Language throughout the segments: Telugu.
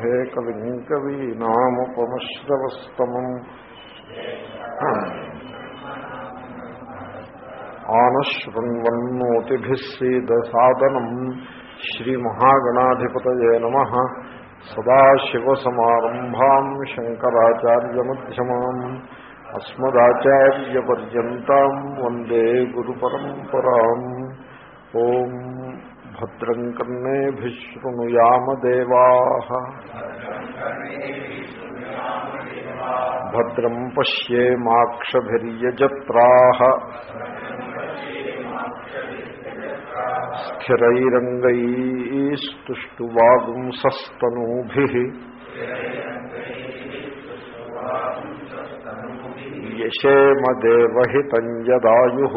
कवितार्किककेसरी कविम् कवीनामुपमश्रवस्तमम् आनशृण्वन्नोतिभिः सीदसादनम् श्रीमहागणाधिपतये नमः सदाशिवसमारम्भाम् शङ्कराचार्यमध्यमाम् अस्मदाचार्यपर्यन्ताम् वन्दे गुरुपरम्पराम् ॐ भद्रम् कर्णेभिः शृणुयामदेवाः भद्रम् पश्येमाक्षभिर्यजत्राः स्थिरैरङ्गैस्तुष्टुवागुंसस्तनूभिः यशेमदेवहितम् यदायुः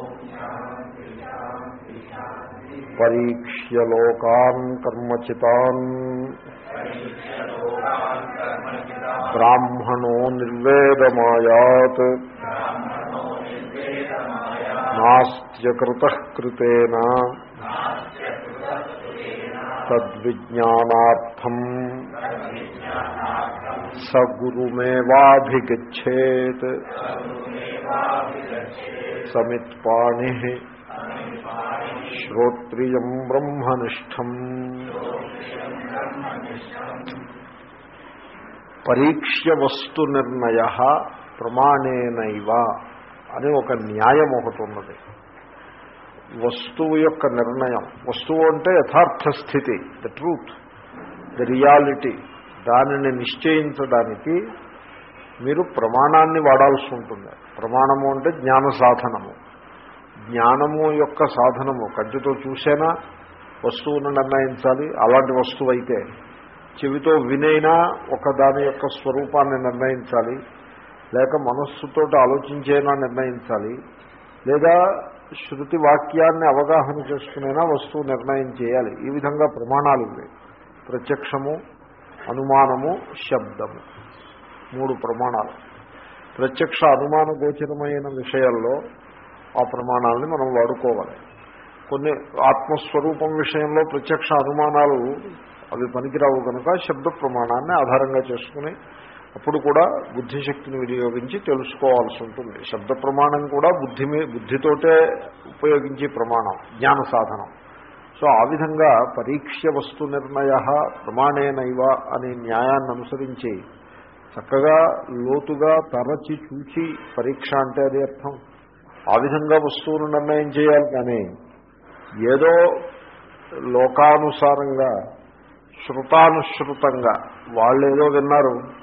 परीक्ष्य लोकान् कर्मचितान् ब्राह्मणो निर्वेदमायात् नास्त्यकृतः कृतेन तद्विज्ञानार्थम् स गुरुमेवाभिगच्छेत् समित्पाणिः శ్రోత్రియం బ్రహ్మనిష్టం. పరీక్ష్య వస్తు నిర్ణయ ప్రమాణేనైవ అని ఒక న్యాయం ఒకటి ఉన్నది. వస్తువు యొక్క నిర్ణయం. వస్తువు అంటే యథార్థ స్థితి ద ట్రూత్ ద రియాలిటీ దానిని నిశ్చయించడానికి మీరు ప్రమాణాన్ని వాడాల్సి ఉంటుంది. ప్రమాణము అంటే జ్ఞాన సాధనము. జ్ఞానము యొక్క సాధనము. కంటితో చూసేనా వస్తువును నిర్ణయించాలి. అలాంటి వస్తువు అయితే చెవితో వినైనా ఒక దాని యొక్క స్వరూపాన్ని నిర్ణయించాలి. లేక మనస్సుతో ఆలోచించేనా నిర్ణయించాలి. లేదా శృతి వాక్యాన్ని అవగాహన చేసుకునేనా వస్తువు నిర్ణయం చేయాలి. ఈ విధంగా ప్రమాణాలు ఇవి. ప్రత్యక్షము అనుమానము శబ్దము. మూడు ప్రమాణాలు. ప్రత్యక్ష అనుమాన గోచరమైన విషయాల్లో ఆ ప్రమాణాలని మనం వాడుకోవాలి. కొన్ని ఆత్మస్వరూపం విషయంలో ప్రత్యక్ష అనుమానాలు అవి పనికిరావు కనుక శబ్ద ప్రమాణాన్ని ఆధారంగా చేసుకుని అప్పుడు కూడా బుద్ధిశక్తిని వినియోగించి తెలుసుకోవాల్సి ఉంటుంది. శబ్ద ప్రమాణం కూడా బుద్ధి బుద్ధితోటే ఉపయోగించే ప్రమాణం జ్ఞాన సాధనం. సో ఆ విధంగా పరీక్ష వస్తు నిర్ణయ ప్రమాణేనైవ అనే న్యాయాన్ని అనుసరించి చక్కగా లోతుగా తరచి చూచి పరీక్ష అంటే అదే అర్థం. ఆ విధంగా వస్తువును నిర్ణయం చేయాలి కానీ ఏదో లోకానుసారంగా శృతానుశ్రుతంగా వాళ్ళు ఏదో విన్నారు.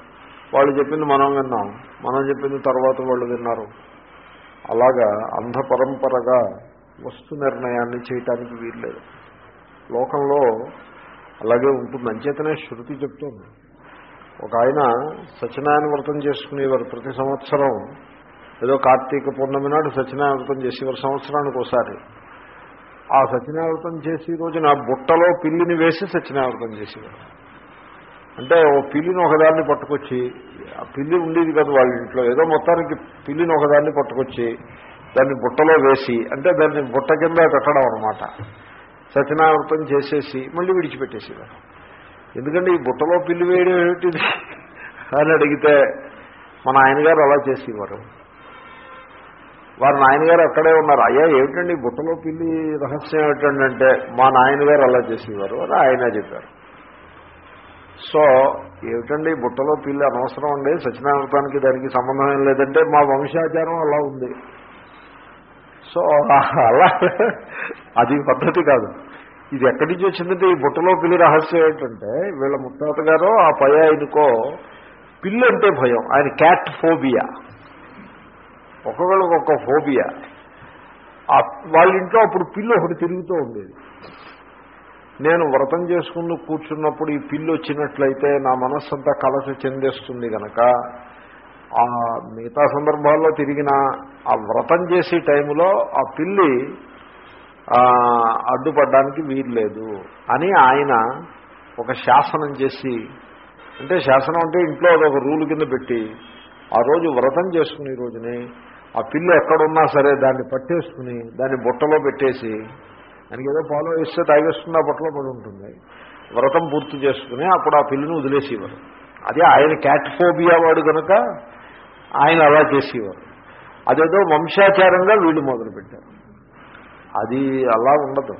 వాళ్ళు చెప్పింది మనం విన్నాం. మనం చెప్పింది తర్వాత వాళ్ళు విన్నారు. అలాగా అంధ పరంపరగా వస్తు నిర్ణయాన్ని చేయటానికి వీల్లేదు. లోకంలో అలాగే ఉంటుంది. అంచేతనే శృతి చెప్తుంది. ఒక ఆయన సత్యనారాయణ వ్రతం చేసుకునేవారు ప్రతి సంవత్సరం. ఏదో కార్తీక పౌర్ణమి నాడు సత్యనారాయణ వ్రతం చేసేవారు సంవత్సరానికి ఒకసారి. ఆ సత్యనావ్రతం చేసే రోజున బుట్టలో పిల్లిని వేసి సత్యనావ్రతం చేసేవారు. అంటే ఓ పిల్లిని ఒకదాన్ని పట్టుకొచ్చి ఆ పిల్లి ఉండేది కదా వాళ్ళ ఇంట్లో. ఏదో మొత్తానికి పిల్లిని ఒకదాన్ని పట్టుకొచ్చి దాన్ని బుట్టలో వేసి అంటే దాన్ని బుట్ట కింద పెట్టడం అనమాట సత్యనావ్రతం చేసేసి మళ్ళీ విడిచిపెట్టేసేవారు. ఎందుకంటే ఈ బుట్టలో పిల్లి వేయడం ఏమిటిది అని అడిగితే మన ఆయనగారు అలా చేసేవారు. వారు నాయనగారు అక్కడే ఉన్నారు. అయ్యా ఏమిటండి? బుట్టలో పిల్లి రహస్యం ఏమిటంటే మా నాయనగారు అలా చేసేవారు అని ఆయన చెప్పారు. సో ఏమిటండి? బుట్టలో పిల్లి అనవసరం అండి. సత్యనారాయణకి దానికి సంబంధం ఏం లేదంటే మా వంశాచారం అలా ఉంది. సో అలా అది పద్ధతి కాదు. ఇది ఎక్కడి నుంచి వచ్చిందంటే ఈ బుట్టలో పిల్లి రహస్యం ఏంటంటే వీళ్ళ ముత్తాత గారో ఆ పై ఆయనకో పిల్లి అంటే భయం. ఆయన క్యాట్ ఫోబియా. ఒక్కొక్కళ్ళకి ఒక ఫోబియా. వాళ్ళ ఇంట్లో అప్పుడు పిల్లు ఒకటి తిరుగుతూ ఉండేది. నేను వ్రతం చేసుకుని కూర్చున్నప్పుడు ఈ పిల్లు వచ్చినట్లయితే నా మనస్సు అంతా కలస చెందేస్తుంది కనుక ఆ మిగతా సందర్భాల్లో తిరిగిన ఆ వ్రతం చేసే టైంలో ఆ పిల్లి అడ్డుపడ్డానికి అడ్డుపడడానికి వీల్లేదు అని ఆయన ఒక శాసనం చేసి అంటే శాసనం అంటే ఇంట్లో అదొక రూల్ కింద పెట్టి ఆ రోజు వ్రతం చేసుకునే రోజుని ఆ పిల్లు ఎక్కడున్నా సరే దాన్ని పట్టేసుకుని దాన్ని బుట్టలో పెట్టేసి దానికి ఏదో పాలో ఇస్తే తాగేస్తుంది ఆ బుట్టలో పడి ఉంటుంది. వ్రతం పూర్తి చేసుకుని అప్పుడు ఆ పిల్లిని వదిలేసేవారు. అదే ఆయన క్యాట్ఫోబియా వాడు కనుక ఆయన అలా చేసేవారు. అదేదో వంశాచారంగా వీళ్ళు మొదలుపెట్టారు. అది అలా ఉండదు.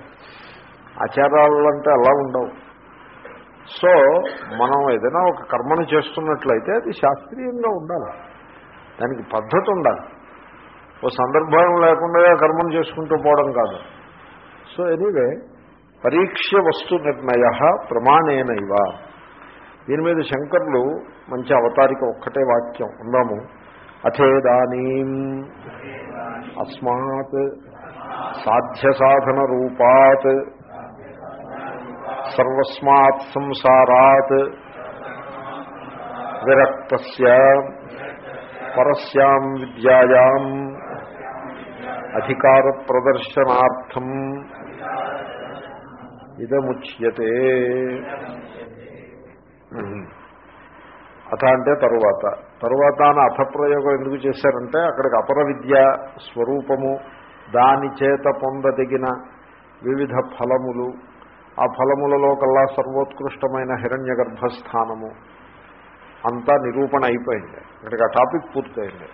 ఆచారాలంటే అలా ఉండవు. సో మనం ఏదైనా ఒక కర్మను చేస్తున్నట్లయితే అది శాస్త్రీయంగా ఉండాలి. దానికి పద్ధతి ఉండాలి. ఓ సందర్భం లేకుండా కర్మను చేసుకుంటూ పోవడం కాదు. సో ఎనీవే పరీక్ష వస్తు నిర్ణయ ప్రమాణేనైవ దీని మీద శంకర్లు మంచి అవతారిక ఒక్కటే వాక్యం ఉన్నాము. అథేదానీ అస్మాత్ సాధ్య సాధన రూపాత్ సర్వస్మాత్ సంసారాత్ విరక్త పరస్యాం విద్యాయాం అధికార ప్రదర్శనార్థం ఇదముచ్యతే అథ అంటే తరువాత. తరువాత అని అథప్రయోగం ఎందుకు చేశారంటే అక్కడికి అపర విద్య స్వరూపము దాని చేత పొందదగిన వివిధ ఫలములు. ఆ ఫలములలో కల్లా సర్వోత్కృష్టమైన హిరణ్య గర్భస్థానము అంతా నిరూపణ అయిపోయింది. ఇక్కడికి ఆ టాపిక్ పూర్తయింది.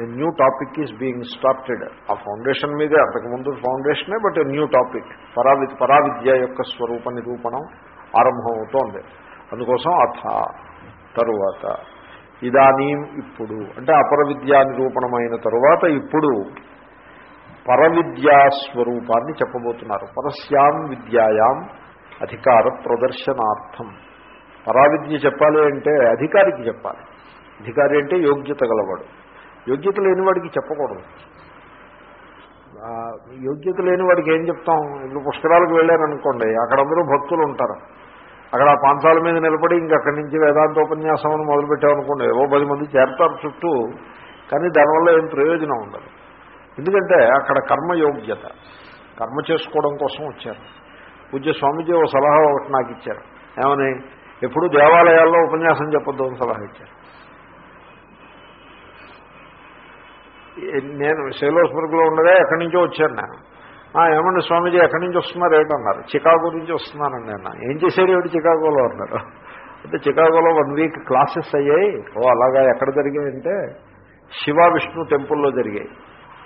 New topic is being started ఆ ఫౌండేషన్ మీదే అంతకుముందు ఫౌండేషనే బట్ న్యూ టాపిక్ పరావి పరావిద్య యొక్క స్వరూప నిరూపణం ఆరంభమవుతోంది. అందుకోసం అథ తరువాత. ఇదానీ ఇప్పుడు. అంటే అపర విద్యా నిరూపణమైన తరువాత ఇప్పుడు పరవిద్యా స్వరూపాన్ని చెప్పబోతున్నారు. పరస్యాం విద్యాయాం అధికార ప్రదర్శనార్థం. పరావిద్య చెప్పాలి అంటే అధికారికి చెప్పాలి. అధికారి అంటే యోగ్యత గలవాడు. యోగ్యత లేనివాడికి చెప్పకూడదు. ఆ, యోగ్యత లేనివాడికి ఏం చెప్తాం? ఇప్పుడు పుష్కరాలకు వెళ్ళారనుకోండి అక్కడ అందరూ భక్తులు ఉంటారు. అక్కడ ఆ పాంచాల మీద నిలబడి ఇంకక్కడి నుంచి వేదాంతోపన్యాసం అని మొదలుపెట్టామనుకోండి ఏవో పది మంది చేరతారు చుట్టూ కానీ దానివల్ల ఏం ప్రయోజనం ఉండదు. ఎందుకంటే అక్కడ కర్మయోగ్యత కర్మ చేసుకోవడం కోసం వచ్చారు. పూజ్య స్వామీజీ ఓ సలహా ఒకటి నాకు ఇచ్చారు. ఏమని? ఎప్పుడు దేవాలయాల్లో ఉపన్యాసం చెప్పొద్దు అని సలహా ఇచ్చారు. నేను శైలోస్వర్గ్లో ఉండగా ఎక్కడి నుంచో వచ్చాను నేను. ఏమండి స్వామీజీ ఎక్కడి నుంచి వస్తున్నారు? ఏంటన్నారు? చికాగో నుంచి వస్తున్నానండి అన్న ఏం చేశారు ఏమిటి చికాగోలో అన్నారు. అంటే చికాగోలో వన్ వీక్ క్లాసెస్ అయ్యాయి. ఓ అలాగా ఎక్కడ జరిగాయంటే శివ విష్ణు టెంపుల్లో జరిగాయి.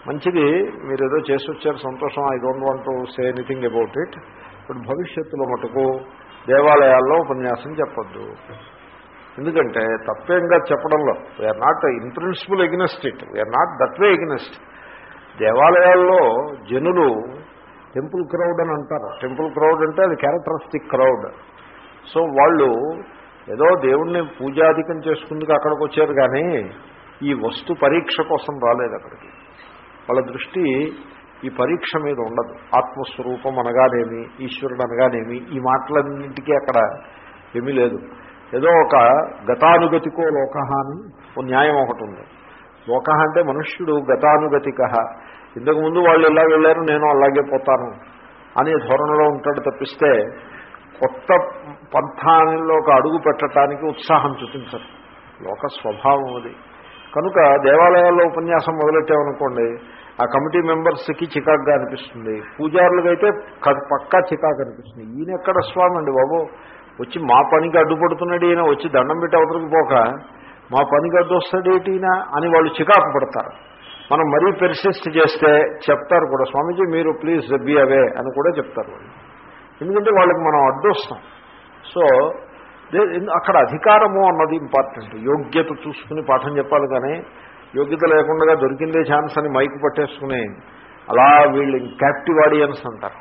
మంచిది మీరు ఏదో చేసి వచ్చారు సంతోషం I don't want to say anything about it. ఇప్పుడు భవిష్యత్తులో మటుకు దేవాలయాల్లో ఉపన్యాసం చెప్పొద్దు. ఎందుకంటే తప్పేంగా చెప్పడంలో we are not in principle against it we are not that way against దేవాలయాల్లో జనులు టెంపుల్ క్రౌడ్ అని అంటారు. టెంపుల్ క్రౌడ్ అంటే అది క్యారెక్టరిస్టిక్ క్రౌడ్ సో వాళ్ళు ఏదో దేవుణ్ణి పూజాధికం చేసుకుందుకు అక్కడికి వచ్చారు కానీ ఈ వస్తు పరీక్ష కోసం రాలేదు అక్కడికి. వాళ్ళ దృష్టి ఈ పరీక్ష మీద ఉండదు. ఆత్మస్వరూపం అనగానేమి ఈశ్వరుడు అనగానేమి ఈ మాటలన్నింటికీ అక్కడ ఏమీ లేదు. ఏదో ఒక గతానుగతికో లోక అని ఓ న్యాయం ఒకటి ఉంది. లోక అంటే మనుష్యుడు గతానుగతిక ఇంతకుముందు వాళ్ళు ఇలా వెళ్ళారు నేను అలాగే పోతాను అనే ధోరణిలో ఉంటాడు తప్పిస్తే కొత్త పంథానిలోకి అడుగు పెట్టడానికి ఉత్సాహం చూపించరు లోక స్వభావం అది. కనుక దేవాలయాల్లో ఉపన్యాసం మొదలెట్టామనుకోండి ఆ కమిటీ మెంబర్స్కి చికాక్గా అనిపిస్తుంది. పూజారులకైతే పక్కా చికాకు అనిపిస్తుంది. ఈయన ఎక్కడ స్వామి అండి బాబు? వచ్చి మా పనికి అడ్డుపడుతున్నాడు ఈయన వచ్చి దండం పెట్టి అవతలకి పోక మా పనికి అడ్డు వస్తాడు అని వాళ్ళు చికాకు పడతారు. మనం మరీ పెర్సిస్ట్ చేస్తే చెప్తారు కూడా స్వామీజీ మీరు ప్లీజ్ బీ అవే అని కూడా చెప్తారు వాళ్ళు. ఎందుకంటే వాళ్ళకి మనం అడ్డొస్తాం. సో అక్కడ అధికారము అన్నది ఇంపార్టెంట్ యోగ్యత చూసుకుని పాఠం చెప్పాలి కానీ యోగ్యత లేకుండా దొరికిందే ఛాన్స్ అని మైక్ పట్టేసుకుని అలా వీళ్ళు క్యాప్టివ్ ఆడియన్స్ అంటారు.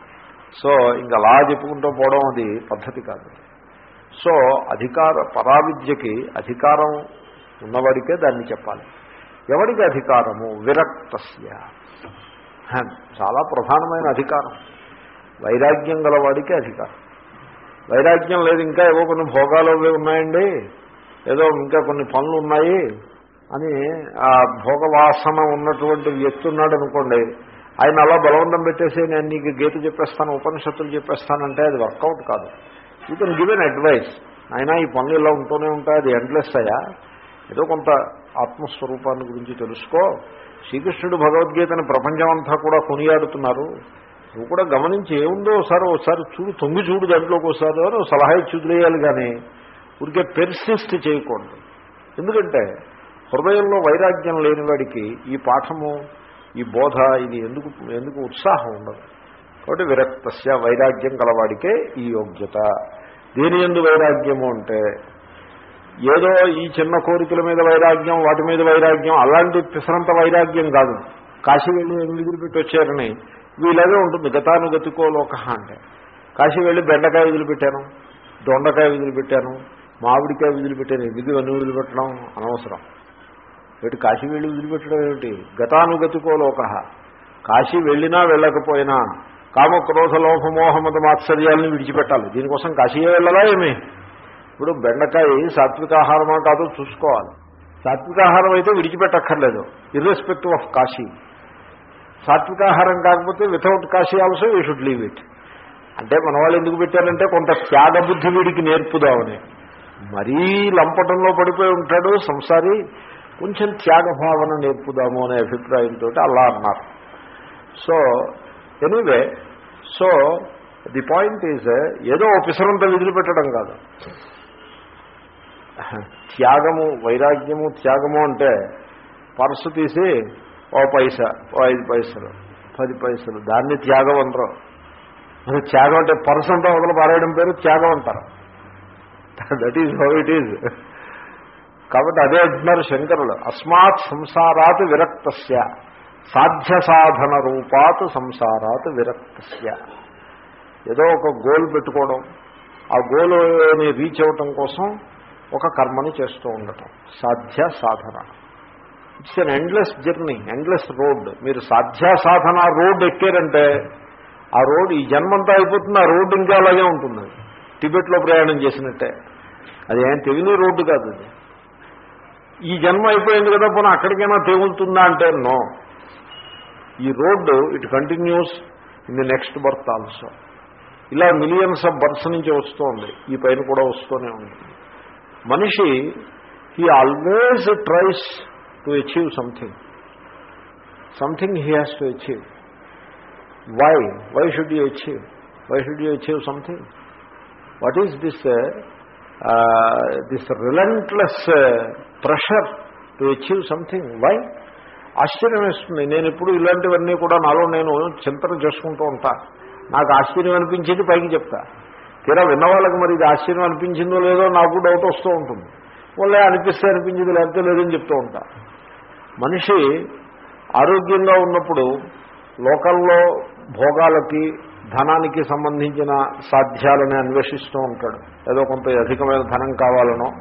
సో ఇంక అలా చెప్పుకుంటూ పోవడం అది పద్ధతి కాదు. సో అధికార పరావిద్యకి అధికారం ఉన్నవాడికే దాన్ని చెప్పాలి. ఎవరికి అధికారము? విరక్తస్య. చాలా ప్రధానమైన అధికారం. వైరాగ్యం గలవాడికి అధికారం. వైరాగ్యం లేదు ఇంకా ఏవో కొన్ని భోగాలు అవి ఉన్నాయండి. ఏదో ఇంకా కొన్ని పనులు ఉన్నాయి అని ఆ భోగవాసన ఉన్నటువంటి వ్యక్తి ఉన్నాడు అనుకోండి ఆయన అలా బలవంతం పెట్టేసి నేను నీకు గీత చెప్పేస్తాను ఉపనిషత్తులు చెప్పేస్తానంటే అది వర్కౌట్ కాదు. You can give an advice అయినా ఈ పనులు ఇలా ఉంటూనే ఉంటాయి అది ఎండ్లెస్ అయ్యా. ఏదో కొంత ఆత్మస్వరూపాన్ని గురించి తెలుసుకో. శ్రీకృష్ణుడు భగవద్గీతని ప్రపంచం అంతా కూడా కొనియాడుతున్నారు. నువ్వు కూడా గమనించి ఏముందో ఒకసారి ఒకసారి చూడు తొంగి చూడు దాంట్లోకి ఒకసారి అని సలహా ఇచ్చి వదిలేయాలి కానీ ఊరికే పెర్సిస్ట్ చేయకూడదు. ఎందుకంటే హృదయంలో వైరాగ్యం లేని వాడికి ఈ పాఠము ఈ బోధ ఇది ఎందుకు ఎందుకు ఉత్సాహం ఉండదు. కాబట్టి విరక్తస్య వైరాగ్యం గలవాడికే ఈ యోగ్యత. దేని ఎందు వైరాగ్యము అంటే ఏదో ఈ చిన్న కోరికల మీద వైరాగ్యం వాటి మీద వైరాగ్యం అలాంటి పిసరంత వైరాగ్యం కాదు. కాశీ వెళ్ళి వదిలిపెట్టి వచ్చారని వీళ్ళదే ఉంటుంది. గతానుగతికోలోక అంటే. కాశీ వెళ్ళి బెండకాయ వదిలిపెట్టాను దొండకాయ వదిలిపెట్టాను మామిడికాయ వదిలిపెట్టాను ఎందుకు అన్ని వదిలిపెట్టడం అనవసరం. ఏమిటి కాశీ వెళ్ళి వదిలిపెట్టడం ఏమిటి? గతానుగతికో లోక. కాశీ వెళ్ళినా వెళ్ళకపోయినా కామ క్రోధ లోభ మాత్సర్యాలను విడిచిపెట్టాలి. దీనికోసం కాశీయే వెళ్ళాలా ఏమి? ఇప్పుడు బెండకాయ సాత్వికాహారమా కాదో చూసుకోవాలి. సాత్వికాహారం అయితే విడిచిపెట్టక్కర్లేదు. ఇర్రెస్పెక్టివ్ ఆఫ్ కాశీ. సాత్వికాహారం కాకపోతే without Kashi also you should leave it అంటే మన వాళ్ళు ఎందుకు పెట్టారంటే కొంత త్యాగ బుద్ధి వీడికి నేర్పుదామని. మరీ లంపటంలో పడిపోయి ఉంటాడు సంసారి కొంచెం త్యాగభావన నేర్పుదాము అనే అభిప్రాయంతో అలా అన్నారు. So anyway so the point is ఏదో పిసరంత విదిలిపెట్టడం కాదు. త్యాగము వైరాగ్యము త్యాగము అంటే పర్సు తీసి ఓ పైసా ఓ ఐదు పైసలు పది పైసలు దాన్ని త్యాగం అంటారు. మరి త్యాగం అంటే పర్సు అంతా వదలు పారేయడం పేరు త్యాగం అంటారు. That is how it is కాబట్టి అదే అంటున్నారు శంకరులు. అస్మాత్ సంసారాత్ విరక్తస్య. సాధ్య సాధన రూపాత్ సంసారాత్ విరక్తస్య. ఏదో ఒక గోల్ పెట్టుకోవడం ఆ గోల్ని రీచ్ అవ్వటం కోసం ఒక కర్మని చేస్తూ ఉండటం. సాధ్య సాధన it's an endless journey endless road మీరు సాధ్య సాధన రోడ్ ఎక్కారంటే ఆ రోడ్ ఈ జన్మంతా అయిపోతుంది ఆ రోడ్డు ఇంకా అలాగే ఉంటుంది. టిబెట్లో ప్రయాణం చేసినట్టే. అది ఏం తెలియని రోడ్డు కాదు అది. ఈ జన్మ అయిపోయింది కదా పోనీ అక్కడికైనా తెగులుతుందా అంటే నో ఈ road it continues in the next birth also. ఇలా మిలియన్స్ ఆఫ్ బర్త్స్ నుంచి వస్తుంది. ఈ పైన కూడా వస్తూనే ఉంటుంది మనిషి he always tries to achieve something something he has to achieve why why should you achieve why should you achieve something what is this this relentless pressure to achieve something why ఆశ్చర్యం వేస్తుంది. నేను ఇప్పుడు ఇలాంటివన్నీ కూడా నాలో నేను చింతన చేసుకుంటూ ఉంటా. నాకు ఆశ్చర్యం అనిపించేది పైకి చెప్తా. తీరా విన్నవాళ్ళకి మరి ఇది ఆశ్చర్యం అనిపించిందో లేదో నాకు డౌట్ వస్తూ ఉంటుంది. వాళ్ళే అనిపిస్తే అనిపించింది లేకపోతే లేదని చెప్తూ ఉంటా. మనిషి ఆరోగ్యంగా ఉన్నప్పుడు లోకల్లో భోగాలకి ధనానికి సంబంధించిన సాధ్యాలని అన్వేషిస్తూ ఉంటాడు. ఏదో కొంత అధికమైన ధనం కావాలనో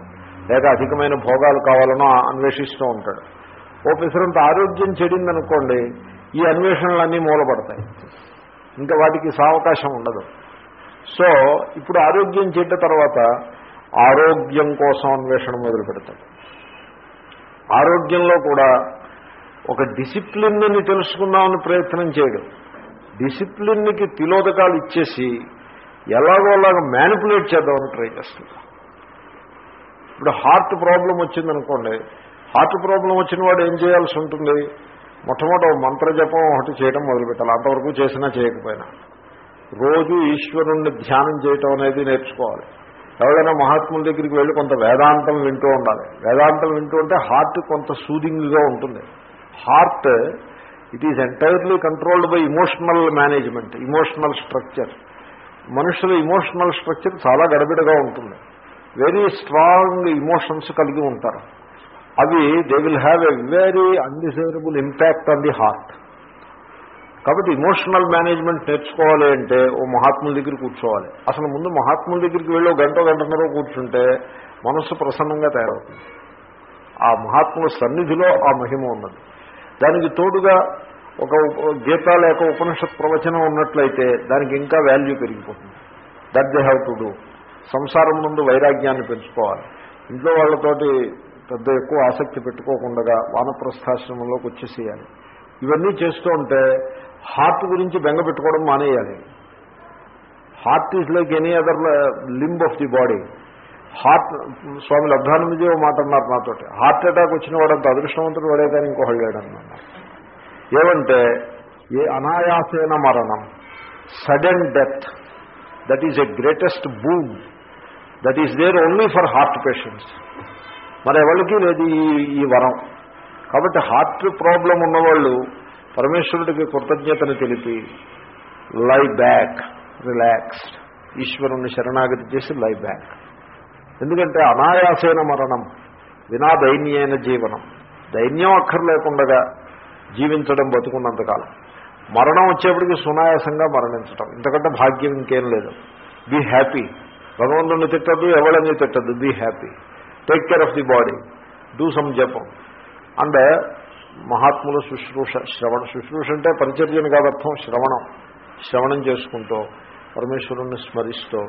లేక అధికమైన భోగాలు కావాలనో అన్వేషిస్తూ ఉంటాడు. ఓ పిసరంత ఆరోగ్యం చెడిందనుకోండి ఈ అన్వేషణలన్నీ మూలపడతాయి. ఇంకా వాటికి సావకాశం ఉండదు. సో ఇప్పుడు ఆరోగ్యం చెడ్డ తర్వాత ఆరోగ్యం కోసం అన్వేషణ మొదలు పెడతాడు. ఆరోగ్యంలో కూడా ఒక డిసిప్లిన్ని తెలుసుకుందామని ప్రయత్నం చేయడం. డిసిప్లిన్కి తిలోదకాలు ఇచ్చేసి ఎలాగోలాగా మ్యానిపులేట్ చేద్దామని ట్రై చేస్తుంది ఇప్పుడు హార్ట్ ప్రాబ్లం వచ్చిందనుకోండి హార్ట్ ప్రాబ్లం వచ్చిన వాడు ఏం చేయాల్సి ఉంటుంది? మొట్టమొదటి మంత్రజపం ఒకటి చేయడం మొదలుపెట్టాలి. అంతవరకు చేసినా చేయకపోయినా. రోజు ఈశ్వరుణ్ణి ధ్యానం చేయటం అనేది నేర్చుకోవాలి. ఎవరైనా మహాత్ముల దగ్గరికి వెళ్ళి కొంత వేదాంతం వింటూ ఉండాలి. వేదాంతం వింటూ ఉంటే హార్ట్ కొంత సూదింగ్గా ఉంటుంది. Heart it is entirely controlled by emotional management emotional structure మనుషుల ఇమోషనల్ స్ట్రక్చర్ చాలా గడబిడగా ఉంటుంది. వెరీ స్ట్రాంగ్ ఇమోషన్స్ కలిగి ఉంటారు. అవి they will have a very undesirable impact on the heart కాబట్టి ఇమోషనల్ మేనేజ్మెంట్ నేర్చుకోవాలి అంటే ఓ మహాత్ముల దగ్గర కూర్చోవాలి. అసలు ముందు మహాత్ముల దగ్గరికి వెళ్ళి గంట గంటన్నర కూర్చుంటే మనస్సు ప్రసన్నంగా తయారవుతుంది. ఆ మహాత్ముల సన్నిధిలో ఆ మహిమ ఉన్నది. దానికి తోడుగా ఒక గీత లేక ఉపనిషత్ ప్రవచనం ఉన్నట్లయితే దానికి ఇంకా వాల్యూ పెరిగిపోతుంది. That they have to do సంసారం ముందు వైరాగ్యాన్ని పెంచుకోవాలి. ఇంట్లో వాళ్ళతోటి పెద్ద ఎక్కువ ఆసక్తి పెట్టుకోకుండా వానప్రస్థాశ్రమంలోకి వచ్చేసేయాలి. ఇవన్నీ చేస్తూ ఉంటే హార్ట్ గురించి బెంగ పెట్టుకోవడం మానేయాలి. Heart is like any other limb of the body. Heart Swami Labdhanandaji ఓ మాట అన్నారు నాతోటి. హార్ట్ అటాక్ వచ్చిన వాడంత అదృష్టవంతుడు వాడే కానీ ఇంకోహళ్ళు లేడన్నారు ఏమంటే ఏ అనాయాసేన మరణం sudden death that is a greatest boon that is there only for heart patients. మరెవరికి లేదు ఈ ఈ వరం. కాబట్టి హార్ట్ ప్రాబ్లం ఉన్నవాళ్ళు పరమేశ్వరుడికి కృతజ్ఞతను తెలిపి లై బ్యాక్ రిలాక్స్డ్ ఈశ్వరుణ్ణి శరణాగతి చేసి లై బ్యాక్ ఎందుకంటే అనాయాసైన మరణం వినా దైన్యైన జీవనం. దైన్యం అక్కర్లేకుండగా జీవించడం బతుకున్నంతకాలం. మరణం వచ్చేప్పటికి సునాయాసంగా మరణించడం ఇంతకంటే భాగ్యం ఇంకేం లేదు. Be happy. భగవంతుని తిట్టద్దు ఎవడని తిట్టద్దు be happy. Take care of the body do some జపం అండ్ మహాత్ముల శుశ్రూష శ్రవణ శుశ్రూష అంటే పరిచర్యను కాదర్థం శ్రవణం శ్రవణం చేసుకుంటూ పరమేశ్వరుణ్ణి స్మరిస్తూ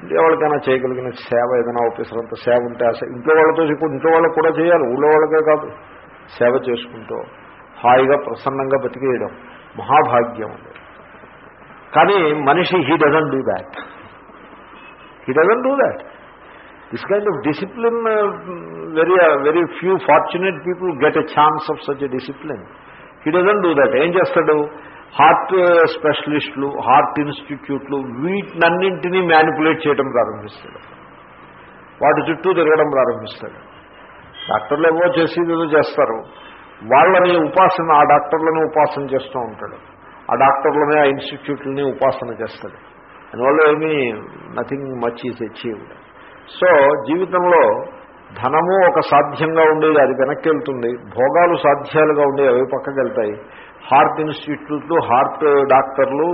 ఇంట్లో వాళ్ళకైనా చేయగలిగిన సేవ ఏదైనా ఆఫీసరంత సేవ ఉంటే ఆ ఇంట్లో వాళ్ళతో ఇంట్లో వాళ్ళకు కూడా చేయాలి. ఊళ్ళో వాళ్ళకే కాదు. సేవ చేసుకుంటూ హాయిగా ప్రసన్నంగా బతికేయడం. మహాభాగ్యం కానీ మనిషి he doesn't do that he doesn't do that this kind of discipline very very few fortunate people get a chance of such a discipline he doesn't do that ఏం చేస్తాడు? హార్ట్ స్పెషలిస్టులు హార్ట్ ఇన్స్టిట్యూట్లు వీటినన్నింటినీ మ్యానిపులేట్ చేయడం ప్రారంభిస్తాడు. వాటి చుట్టూ తిరగడం ప్రారంభిస్తాడు. డాక్టర్లు ఏవో చేసేది ఏదో చేస్తారు. వాళ్ళని ఉపాసన ఆ డాక్టర్లని ఉపాసన చేస్తూ ఉంటాడు. ఆ డాక్టర్లనే ఆ ఇన్స్టిట్యూట్లని ఉపాసన చేస్తాడు. దానివల్ల ఏమీ nothing much is achieved so జీవితంలో ధనము ఒక సాధ్యంగా ఉండేది అది వెనక్కి వెళ్తుంది భోగాలు సాధ్యాలుగా ఉండేవి అవి పక్కకి వెళ్తాయి హార్ట్ ఇన్స్టిట్యూట్లు హార్ట్ డాక్టర్లు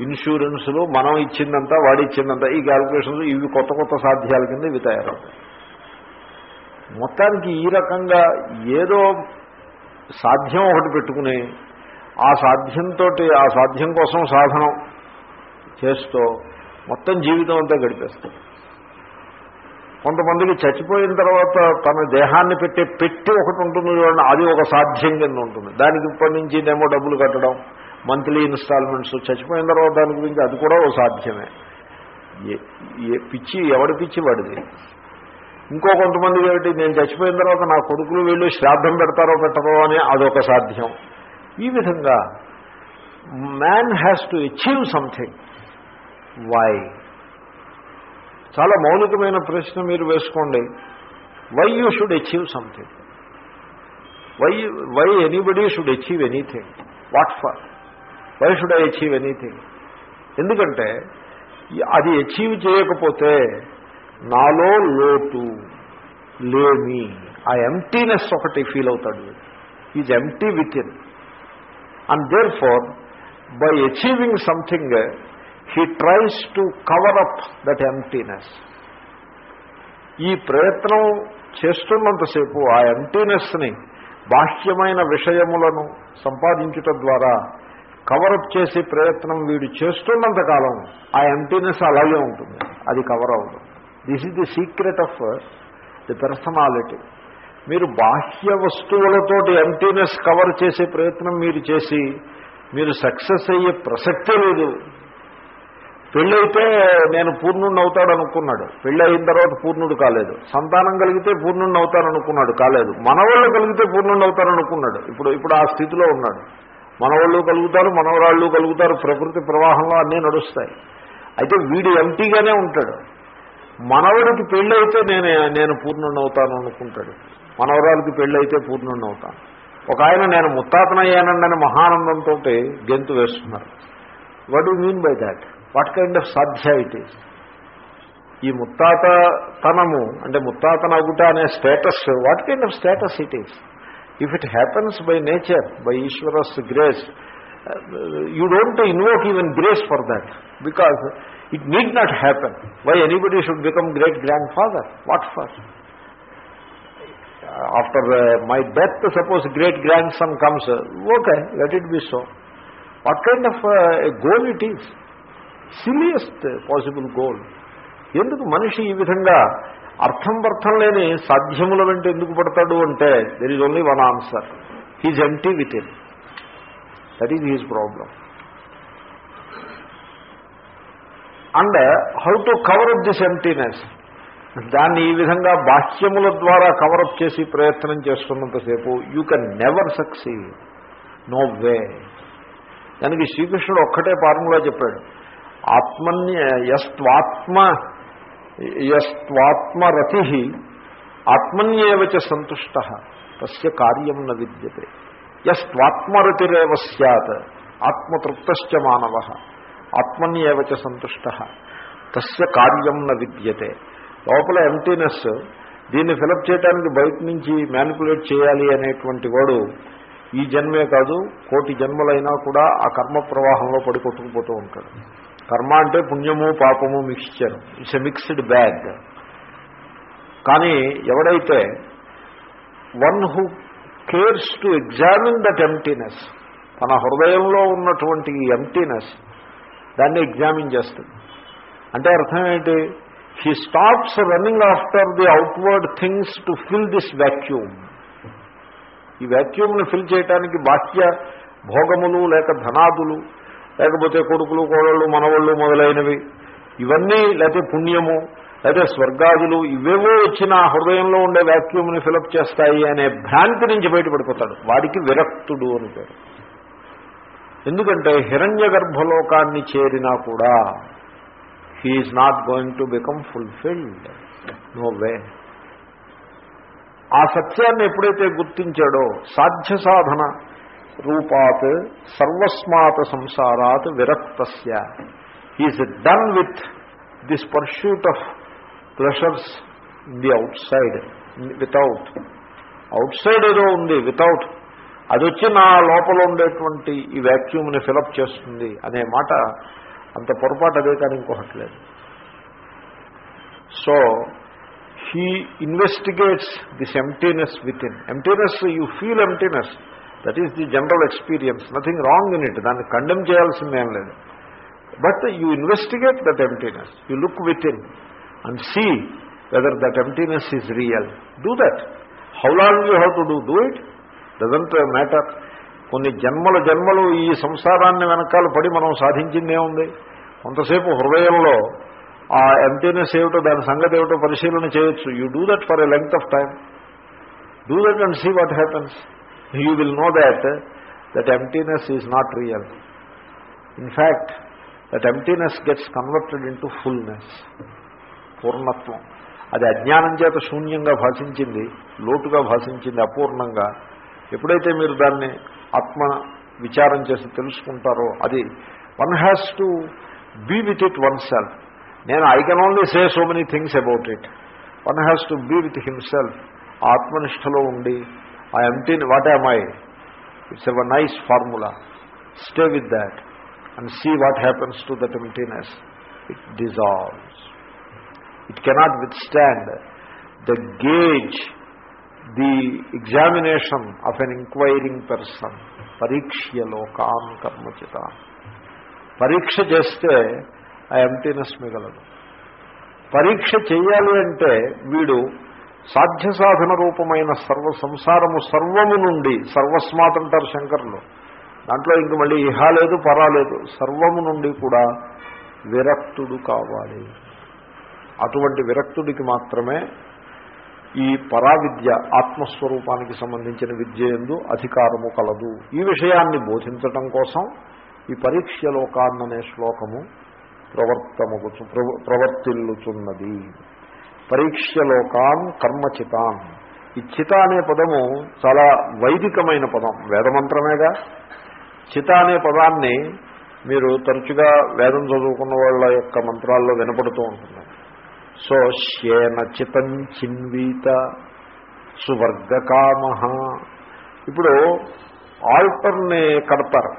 ఇన్సూరెన్సులు మనం ఇచ్చిందంతా వాడి ఇచ్చిందంతా ఈ క్యాల్కులేషన్స్ ఇవి కొత్త కొత్త సాధ్యాల కింద ఇవి తయారవుతాయి. మొత్తానికి ఈ రకంగా ఏదో సాధ్యం ఒకటి పెట్టుకుని ఆ సాధ్యంతో ఆ సాధ్యం కోసం సాధనం చేస్తూ మొత్తం జీవితం అంతా గడిపేస్తాం. కొంతమందికి చచ్చిపోయిన తర్వాత తన దేహాన్ని పెట్టే పెట్టి ఒకటి ఉంటుంది చూడండి అది ఒక సాధ్యం కింద ఉంటుంది. దానికి ఇప్పటి నుంచి ఏమో డబ్బులు కట్టడం మంత్లీ ఇన్స్టాల్మెంట్స్ చచ్చిపోయిన తర్వాత దాని గురించి అది కూడా ఒక సాధ్యమే. ఏ పిచ్చి ఎవడి పిచ్చి వాడిది? ఇంకో కొంతమంది ఏమిటి నేను చచ్చిపోయిన తర్వాత నా కొడుకులు వీళ్ళు శ్రాద్ధం పెడతారో పెట్టరో అని అదొక సాధ్యం. ఈ విధంగా man has to achieve something why చాలా మౌలికమైన ప్రశ్న మీరు వేసుకోండి. Why you should achieve something why why anybody should achieve anything what for why should I achieve anything ఎందుకంటే అది అచీవ్ చేయకపోతే నాలో లోటు లేమి ఆ ఎంటీనెస్ ఒకటి ఫీల్ అవుతాడు. Is empty within and therefore by achieving something he tries to cover up that emptiness ఈ ప్రయత్నం చేస్తున్నంతసేపు ఆ ఎంటీనెస్ని బాహ్యమైన విషయములను సంపాదించుట ద్వారా కవరప్ చేసే ప్రయత్నం వీడు చేస్తున్నంతకాలం ఆ ఎంటీనెస్ అలాగే ఉంటుంది. అది కవర్ అవ్వదు. This is the secret of the personality మీరు బాహ్య వస్తువులతోటి ఎంటీనెస్ కవర్ చేసే ప్రయత్నం మీరు చేసి మీరు సక్సెస్ అయ్యే ప్రసక్తే లేదు. పెళ్ళైతే నేను పూర్ణుడిని అవుతాడు అనుకున్నాడు పెళ్ళి అయిన తర్వాత పూర్ణుడు కాలేదు. సంతానం కలిగితే పూర్ణుడిని అవుతాననుకున్నాడు. కాలేదు. మనవాళ్ళు కలిగితే పూర్ణుడిని అవుతారనుకున్నాడు ఇప్పుడు ఇప్పుడు ఆ స్థితిలో ఉన్నాడు. మనవాళ్ళు కలుగుతారు మనవరాళ్ళు కలుగుతారు ప్రకృతి ప్రవాహంలో అన్నీ నడుస్తాయి. అయితే వీడు ఎంటీగానే ఉంటాడు. మనవడికి పెళ్ళైతే నేను నేను పూర్ణుడిని అవుతాను అనుకుంటాడు మనవరాలకి పెళ్ళైతే పూర్ణుడిని అవుతాను. ఒక ఆయన నేను ముత్తాతనయ్యానండి అని మహానందంతో గెంతు వేస్తున్నారు. What you mean by that what kind of సాధ్య ఇట్ ఈస్ ఈ ముత్తాతతనము అంటే ముత్తాతనగుట అనే status what kind of status it is if it happens by nature by ఈశ్వరస్ grace you don't invoke even grace for that because it need not happen why anybody should become great grand father what for after my death suppose great grand son comes okay let it be so what kind of goal it is silliest possible goal ఎందుకు మనిషి ఈ విధంగా అర్థం అర్థం లేని సాధ్యముల వెంట ఎందుకు పడతాడు అంటే there is only one answer he's empty within that is he's problem and how to cover up this emptiness దాన్ని ఈ విధంగా బాహ్యముల ద్వారా కవరప్ చేసి ప్రయత్నం చేస్తున్నంతసేపు you can never succeed no way దానికి శ్రీకృష్ణుడు ఒక్కటే ఫార్ములా చెప్పాడు. ఆత్మన్య యస్వాత్మ యస్వాత్మరతి ఆత్మన్యేవచ సంతుష్ట తస్య కార్యం న విద్యతే. యస్వాత్మరతిరేవ సత్ ఆత్మతృప్తశ్చ మానవ ఆత్మన్యేవచ సంతుష్ట తస్య కార్యం న విద్యతే. లోపల ఎంటీనెస్ దీన్ని ఫిలప్ చేయడానికి బయట నుంచి మ్యానిపులేట్ చేయాలి అనేటువంటి వాడు ఈ జన్మే కాదు కోటి జన్మలైనా కూడా ఆ కర్మ ప్రవాహంలో పడి ఉంటాడు. కర్మ అంటే పుణ్యము పాపము mixture. It's a mixed bag కానీ ఎవడైతే one who cares to examine that emptiness తన హృదయంలో ఉన్నటువంటి ఈ ఎంటీనెస్ దాన్ని ఎగ్జామిన్ చేస్తుంది. అంటే అర్థం ఏంటి? He stops running after the outward things to fill this vacuum ఈ వ్యాక్యూమ్ను ఫిల్ చేయడానికి బాహ్య భోగములు లేక ధనాదులు లేకపోతే కొడుకులు కోడళ్ళు మనవళ్ళు మొదలైనవి. ఇవన్నీ లేకపోతే పుణ్యము లేకపోతే స్వర్గాదులు ఇవేవో వచ్చిన హృదయంలో ఉండే వ్యాక్యూమ్ని ఫిలప్ చేస్తాయి అనే భ్రాంతి నుంచి బయటపడిపోతాడు. వాడికి విరక్తుడు అని పేరు. ఎందుకంటే హిరణ్య గర్భలోకాన్ని చేరినా కూడా he is not going to become fulfilled no way ఆ సత్యాన్ని ఎప్పుడైతే గుర్తించాడో సాధ్య సాధన రూపాత్ సర్వస్మాత్ సంసారాత్ విరక్తస్య. Is done with this pursuit of pleasures the outside without outside ఏదో ఉంది వితౌట్ అది వచ్చి నా లోపల ఉండేటువంటి ఈ వ్యాక్యూమ్ని ఫిలప్ చేస్తుంది అనే మాట అంత పొరపాటు అదే కానీ ఇంకొకట్లేదు so he investigates this emptiness within emptiness you feel emptiness that is the general experience nothing wrong in it దాన్ని కండెమ్ చేయాల్సిందేం లేదు. But you investigate that emptiness you look within and see whether that emptiness is real do that how long you have to do do it doesn't matter కొన్ని జన్మల జన్మలు ఈ సంసారాన్ని వెనకాల పడి మనం సాధించిందే ఉంది కొంతసేపు హృదయంలో ఆ ఎంటీనెస్ ఏమిటో దాని సంగతి ఏమిటో పరిశీలన చేయొచ్చు. You do that for a length of time do that and see what happens you will know that that emptiness is not real in fact that emptiness gets converted into fullness పూర్ణత్వం అది అజ్ఞానం చేత శూన్యంగా భాషించింది లోటుగా భాషించింది అపూర్ణంగా. ఎప్పుడైతే మీరు దాన్ని ఆత్మ విచారం చేసి తెలుసుకుంటారో అది one has to be with it oneself నేను I can only say so many things about it one has to be with himself ఆత్మనిష్టలో ఉండి ఆ ఎంటీని what am I it's a nice formula stay with that and see what happens to that emptiness it dissolves it cannot withstand the gaze the examination of an inquiring person పరీక్ష్య లోకాన్ కర్మచిత పరీక్ష చేస్తే ఆ ఎంటీనెస్ మిగలదు పరీక్ష చేయాలి అంటే వీడు సాధ్య సాధన రూపమైన సర్వ సంసారము సర్వము నుండి సర్వస్మాత్ అంటారు శంకర్లు. దాంట్లో ఇంక మళ్ళీ ఇహా లేదు సర్వము నుండి కూడా విరక్తుడు కావాలి. అటువంటి విరక్తుడికి మాత్రమే ఈ పరావిద్య ఆత్మస్వరూపానికి సంబంధించిన విద్య ఎందు అధికారము కలదు. ఈ విషయాన్ని బోధించటం కోసం ఈ పరీక్షలోకాన్ననే శ్లోకము ప్రవర్తముచు ప్రవర్తిల్లుచున్నది పరీక్షలోకాన్ కర్మచితాన్. ఈ చిత అనే పదము చాలా వైదికమైన పదం వేదమంత్రమేగా. చిత అనే పదాన్ని మీరు తరచుగా వేదం చదువుకున్న వాళ్ళ యొక్క మంత్రాల్లో వినపడుతూ ఉంటుంది. సో శ్యేన చితం చిన్వీత సువర్గకామ. ఇప్పుడు ఆల్టర్ని కడతారు.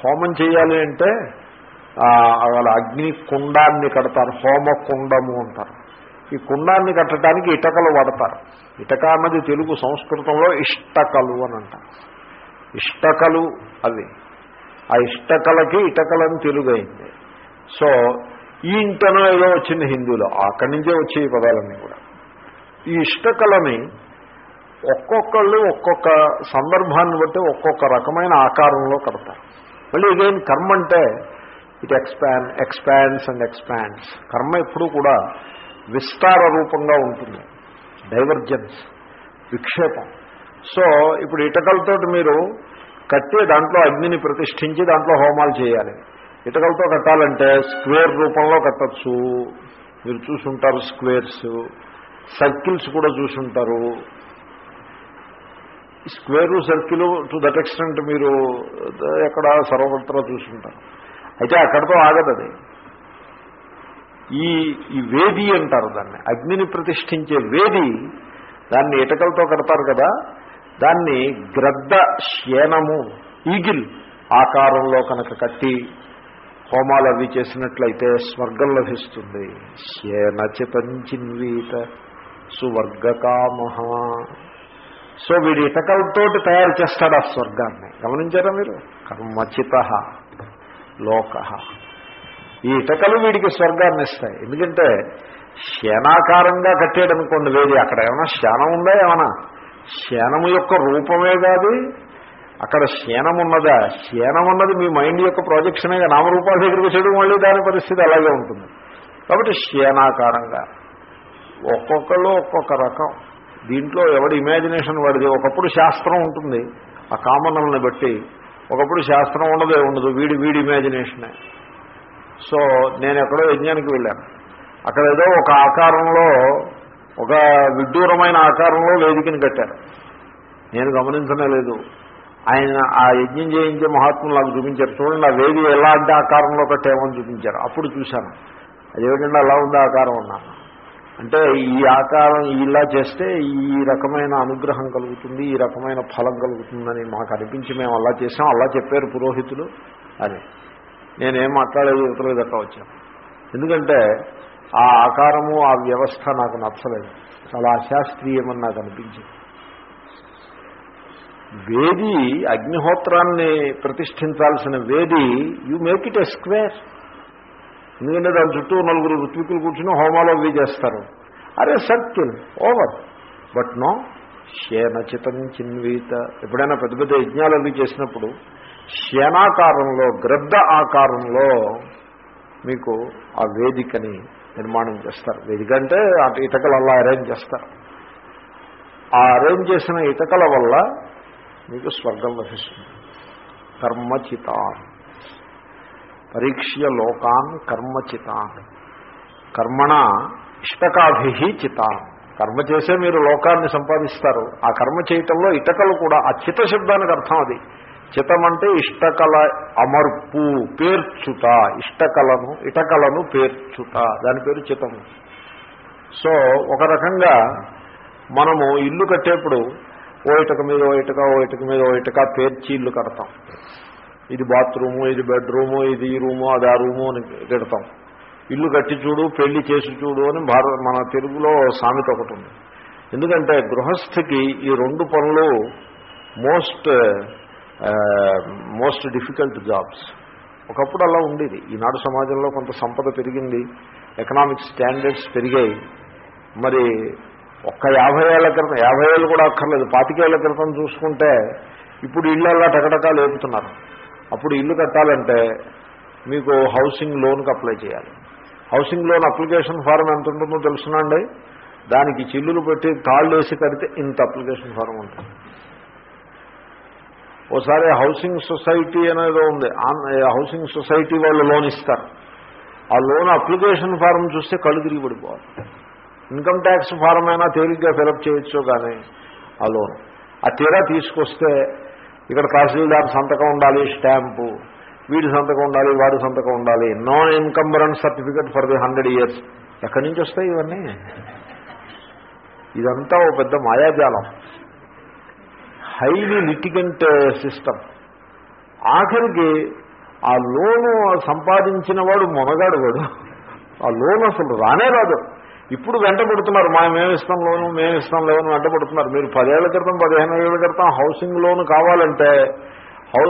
హోమం చేయాలి అంటే వాళ్ళ అగ్ని కుండాన్ని కడతారు హోమ కుండము అంటారు. ఈ కుండాన్ని కట్టడానికి ఇటకలు వాడతారు. ఇటక అన్నది తెలుగు సంస్కృతంలో ఇష్టకలు అని అంటారు. ఇష్టకలు అవి. ఆ ఇష్టకలకి ఇటకలని తెలుగు అయింది సో ఈ ఇంటనో ఏదో వచ్చింది హిందూలో. అక్కడి నుంచే వచ్చే ఈ పదాలన్నీ కూడా. ఈ ఇష్టకలని ఒక్కొక్కళ్ళు ఒక్కొక్క సందర్భాన్ని బట్టి ఒక్కొక్క రకమైన ఆకారంలో కడతారు. మళ్ళీ ఇదేం కర్మ అంటే it expand expands and expands karma ఎప్పుడూ కూడా విస్తార రూపంగా ఉంటుంది. డైవర్జెన్స్ విక్షేపం. సో ఇప్పుడు ఇటకలతో మీరు కట్టి దాంట్లో అగ్నిని ప్రతిష్ఠించి దాంట్లో హోమాలు చేయాలి. ఇటకలతో కట్టాలంటే స్క్వేర్ రూపంలో కట్టచ్చు. మీరు చూసుంటారు స్క్వేర్స్. సర్కిల్స్ కూడా చూసుంటారు. Square circle to that extent మీరు ఎక్కడ సర్వత్రా చూసుంటారు. అయితే అక్కడితో ఆగదు అది ఈ ఈ వేది అంటారు దాన్ని. అగ్నిని ప్రతిష్ఠించే వేది దాన్ని ఇటకలతో కడతారు కదా దాన్ని గ్రద్ద శేనము ఈగిల్ ఆకారంలో కనుక కట్టి హోమాలు అవి చేసినట్లయితే స్వర్గం లభిస్తుంది. శేనచితంచిన్వీత సువర్గకామహ. సో వీడి ఇటకలతోటి తయారు చేస్తాడు ఆ స్వర్గాన్ని. గమనించారా మీరు? కర్మచిత లోక. ఈ ఇటకలు వీడికి స్వర్గాన్ని ఇస్తాయి ఎందుకంటే శేనాకారంగా కట్టాడు అనుకోండి వేది అక్కడ ఏమైనా శేనం ఉందా ఏమన్నా? శేనము యొక్క రూపమే కాదు. అక్కడ శేనం ఉన్నదా? శేనం ఉన్నది మీ మైండ్ యొక్క ప్రాజెక్షనే నామరూపాల దగ్గరికి వచ్చేయడం మళ్ళీ దాని పరిస్థితి అలాగే ఉంటుంది. కాబట్టి శేనాకారంగా ఒక్కొక్కళ్ళు ఒక్కొక్క రకం. దీంట్లో ఎవడి ఇమాజినేషన్ వాడిది? ఒకప్పుడు శాస్త్రం ఉంటుంది. ఆ కామనల్ని బట్టి. ఒకప్పుడు శాస్త్రం ఉండదే ఉండదు వీడి వీడి ఇమాజినేషనే సో నేను ఎక్కడో యజ్ఞానికి వెళ్ళాను. అక్కడ ఏదో ఒక ఆకారంలో ఒక విడ్డూరమైన ఆకారంలో వేదికని కట్టారు. నేను గమనించనే లేదు. ఆయన ఆ యజ్ఞం చేయించే మహాత్ములు నాకు చూపించారు. చూడండి ఆ వేది ఎలాంటి ఆకారంలో కట్టేమని చూపించారు. అప్పుడు చూశాను. అదేమిటంటే అలా ఉంది ఆకారం ఉన్నాను అంటే ఈ ఆకారం ఇలా చేస్తే ఈ రకమైన అనుగ్రహం కలుగుతుంది ఈ రకమైన ఫలం కలుగుతుందని మాకు అనిపించి మేము అలా చేసాం అలా చెప్పారు పురోహితులు. అని నేనేం మాట్లాడేది ఇతరులు దక్క వచ్చాను. ఎందుకంటే ఆ ఆకారము ఆ వ్యవస్థ నాకు నచ్చలేదు. చాలా అశాస్త్రీయమని నాకు అనిపించింది. వేది అగ్నిహోత్రాన్ని ప్రతిష్ఠించాల్సిన వేది you make it a square ఎందుకంటే దాని చుట్టూ నలుగురు ఋత్వికులు కూర్చుని హోమాలో అవి చేస్తారు. అరే సర్కిల్ ఓవర్. బట్ నో శేనచితం చిన్వీత. ఎప్పుడైనా పెద్ద పెద్ద యజ్ఞాలు అవి చేసినప్పుడు శేనాకారంలో గ్రద్ద ఆకారంలో మీకు ఆ వేదికని నిర్మాణం చేస్తారు. వేదిక అంటే అటు ఇటకలు అలా అరేంజ్ చేస్తారు. ఆ అరేంజ్ చేసిన ఇటకల వల్ల మీకు స్వర్గం లభిస్తుంది. కర్మచితాన్. పరీక్ష్య లోకాన్ కర్మచితాన్. కర్మణ ఇష్టకాభి చితాన్. కర్మ చేసే మీరు లోకాన్ని సంపాదిస్తారు. ఆ కర్మ చేయటంలో ఇటకలు కూడా ఆ చిత శబ్దానికి అర్థం అది. చితం అంటే ఇష్టకల అమర్పు పేర్చుట. ఇష్టకలను ఇటకలను పేర్చుట. దాని పేరు చితం సో ఒక రకంగా మనము ఇల్లు కట్టేప్పుడు ఓ ఇటక మీద ఓ ఇటక ఓ ఇటక మీద ఓ ఇటక పేర్చి ఇల్లు కడతాం. ఇది బాత్రూము ఇది బెడ్రూము ఇది ఈ రూము అది ఆ రూము అని పెడతాం ఇల్లు కట్టి చూడు పెళ్ళి చేసి చూడు అని భారత మన తెలుగులో సామెత ఒకటి ఉంది. ఎందుకంటే గృహస్థికి ఈ రెండు పనులు మోస్ట్ మోస్ట్ డిఫికల్ట్ జాబ్స్ ఒకప్పుడు అలా ఉండేది. ఈనాడు సమాజంలో కొంత సంపద పెరిగింది. ఎకనామిక్ స్టాండర్డ్స్ పెరిగాయి. మరి ఒక్క యాభై ఏళ్ళ క్రితం యాభై ఏళ్ళు కూడా అక్కర్లేదు. పాతికేళ్ళ క్రితం చూసుకుంటే ఇప్పుడు ఇళ్ళు అలా టకటకా లేపుతున్నారు అప్పుడు ఇల్లు కట్టాలంటే మీకు హౌసింగ్ లోన్కి అప్లై చేయాలి. హౌసింగ్ లోన్ అప్లికేషన్ ఫారం ఎంత ఉంటుందో తెలుసునండి. దానికి చిల్లులు పెట్టి తాళ్ళు వేసి కడితే ఇంత అప్లికేషన్ ఫారం ఉంటుంది. ఓసారి హౌసింగ్ సొసైటీ అనేది ఉంది. హౌసింగ్ సొసైటీ వాళ్ళు లోన్ ఇస్తారు. ఆ లోన్ అప్లికేషన్ ఫారం చూస్తే కళ్ళు తిరిగి పడిపోవాలి. ఇన్కమ్ ట్యాక్స్ ఫారం అయినా తేలిగ్గా ఫిలప్ చేయొచ్చు కానీ ఆ లోన్. ఆ తీరా తీసుకొస్తే ఇక్కడ తహసీల్దార్ సంతకం ఉండాలి స్టాంపు. వీడి సంతకం ఉండాలి వాడి సంతకం ఉండాలి. Non encumbrance certificate for the hundred years. ఎక్కడి నుంచి వస్తాయి ఇవన్నీ? ఇదంతా ఓ పెద్ద మాయాజాలం. Highly litigant system. ఆఖరికి ఆ లోను సంపాదించిన వాడు మొనగాడు వాడు. ఆ లోన్ అసలు రానే రాదు. ఇప్పుడు వెంట పడుతున్నారు మా మేము ఇస్తాం లోను మేము ఇస్తాం లోను వెంట పడుతున్నారు. మీరు పదేళ్ళ క్రితం పదిహేను ఏళ్ళ క్రితం హౌసింగ్ లోన్ కావాలంటే హౌ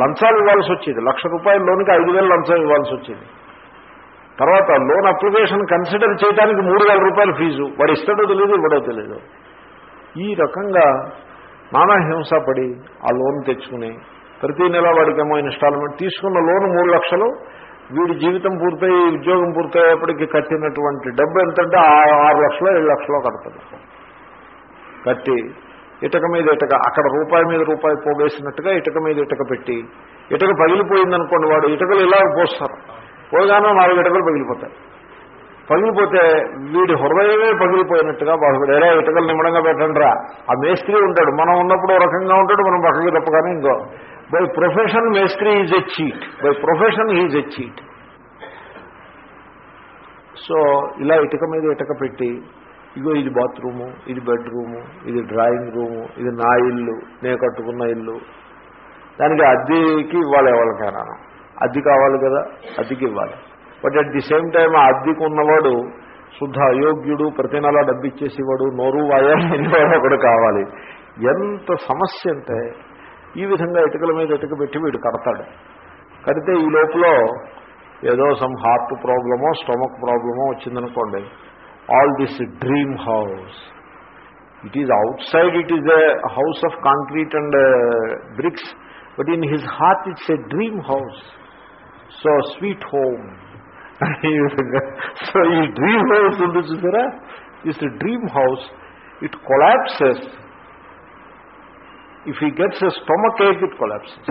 లంచాలు ఇవ్వాల్సి వచ్చేది. లక్ష రూపాయల లోన్కి ఐదు వేలు లంచం ఇవ్వాల్సి వచ్చేది. తర్వాత లోన్ అప్లికేషన్ కన్సిడర్ చేయడానికి మూడు వేల రూపాయల ఫీజు. వాడు ఇస్తాడో తెలియదు ఇవ్వడో తెలియదు ఈ రకంగా నానా హింస పడి ఆ లోన్ తెచ్చుకుని ప్రతీ నెల వాడికేమో ఇన్స్టాల్మెంట్ తీసుకున్న లోన్ మూడు లక్షలు వీడి జీవితం పూర్తయి ఉద్యోగం పూర్తయ్యేప్పటికి కట్టినటువంటి డబ్బు ఎంతంటే ఆ- ఆరు లక్షలు ఏడు లక్షలో కడతాడు కట్టి ఇటక మీద ఇటక అక్కడ రూపాయి మీద రూపాయి పోగేసినట్టుగా ఇటక మీద ఇటక పెట్టి ఇటక పగిలిపోయిందనుకోండి వాడు ఇటకలు ఇలా పోస్తారు. పోగానే నాలుగు ఇటకలు పగిలిపోతాయి. పగిలిపోతే వీడి హృదయమే పగిలిపోయినట్టుగా బాధపడి ఎలా ఇటకలు నిమ్మడంగా పెట్టండి రా ఆ మేస్త్రి ఉంటాడు. మనం ఉన్నప్పుడు రకంగా ఉంటాడు మనం పక్కకి తప్పగానే ఇంకో. బై ప్రొఫెషన్ మేస్త్రి is a cheat by profession is a cheat so ఇలా ఇటుక మీద ఇటుక పెట్టి ఇగో ఇది బాత్రూము ఇది బెడ్రూము ఇది డ్రాయింగ్ రూము ఇది నా ఇల్లు నేను కట్టుకున్న ఇల్లు. దానికి అద్దెకి ఇవ్వాలి ఎవరికైనా. అద్దె కావాలి కదా అద్దెకి ఇవ్వాలి. But at the same time ఆ అద్దెకు ఉన్నవాడు శుద్ధ అయోగ్యుడు ప్రతి నెల డబ్బిచ్చేసేవాడు నోరు వాయాడు ఒకడు కావాలి. ఎంత సమస్య అంటే ఈ విధంగా ఇటుకల మీద ఇటుక పెట్టి వీడు కడతాడు. కడితే ఈ లోపల ఏదో సమ్ హార్ట్ ప్రాబ్లమో స్టమక్ ప్రాబ్లమో వచ్చిందనుకోండి. All this dream house it is outside it is a house of concrete and bricks but in his heart it's a dream house so sweet home ఈ విధంగా. సో ఈ డ్రీమ్ హౌస్ ఉంది చూసారా? Is dream house it collapses if he gets a stomach ache it collapses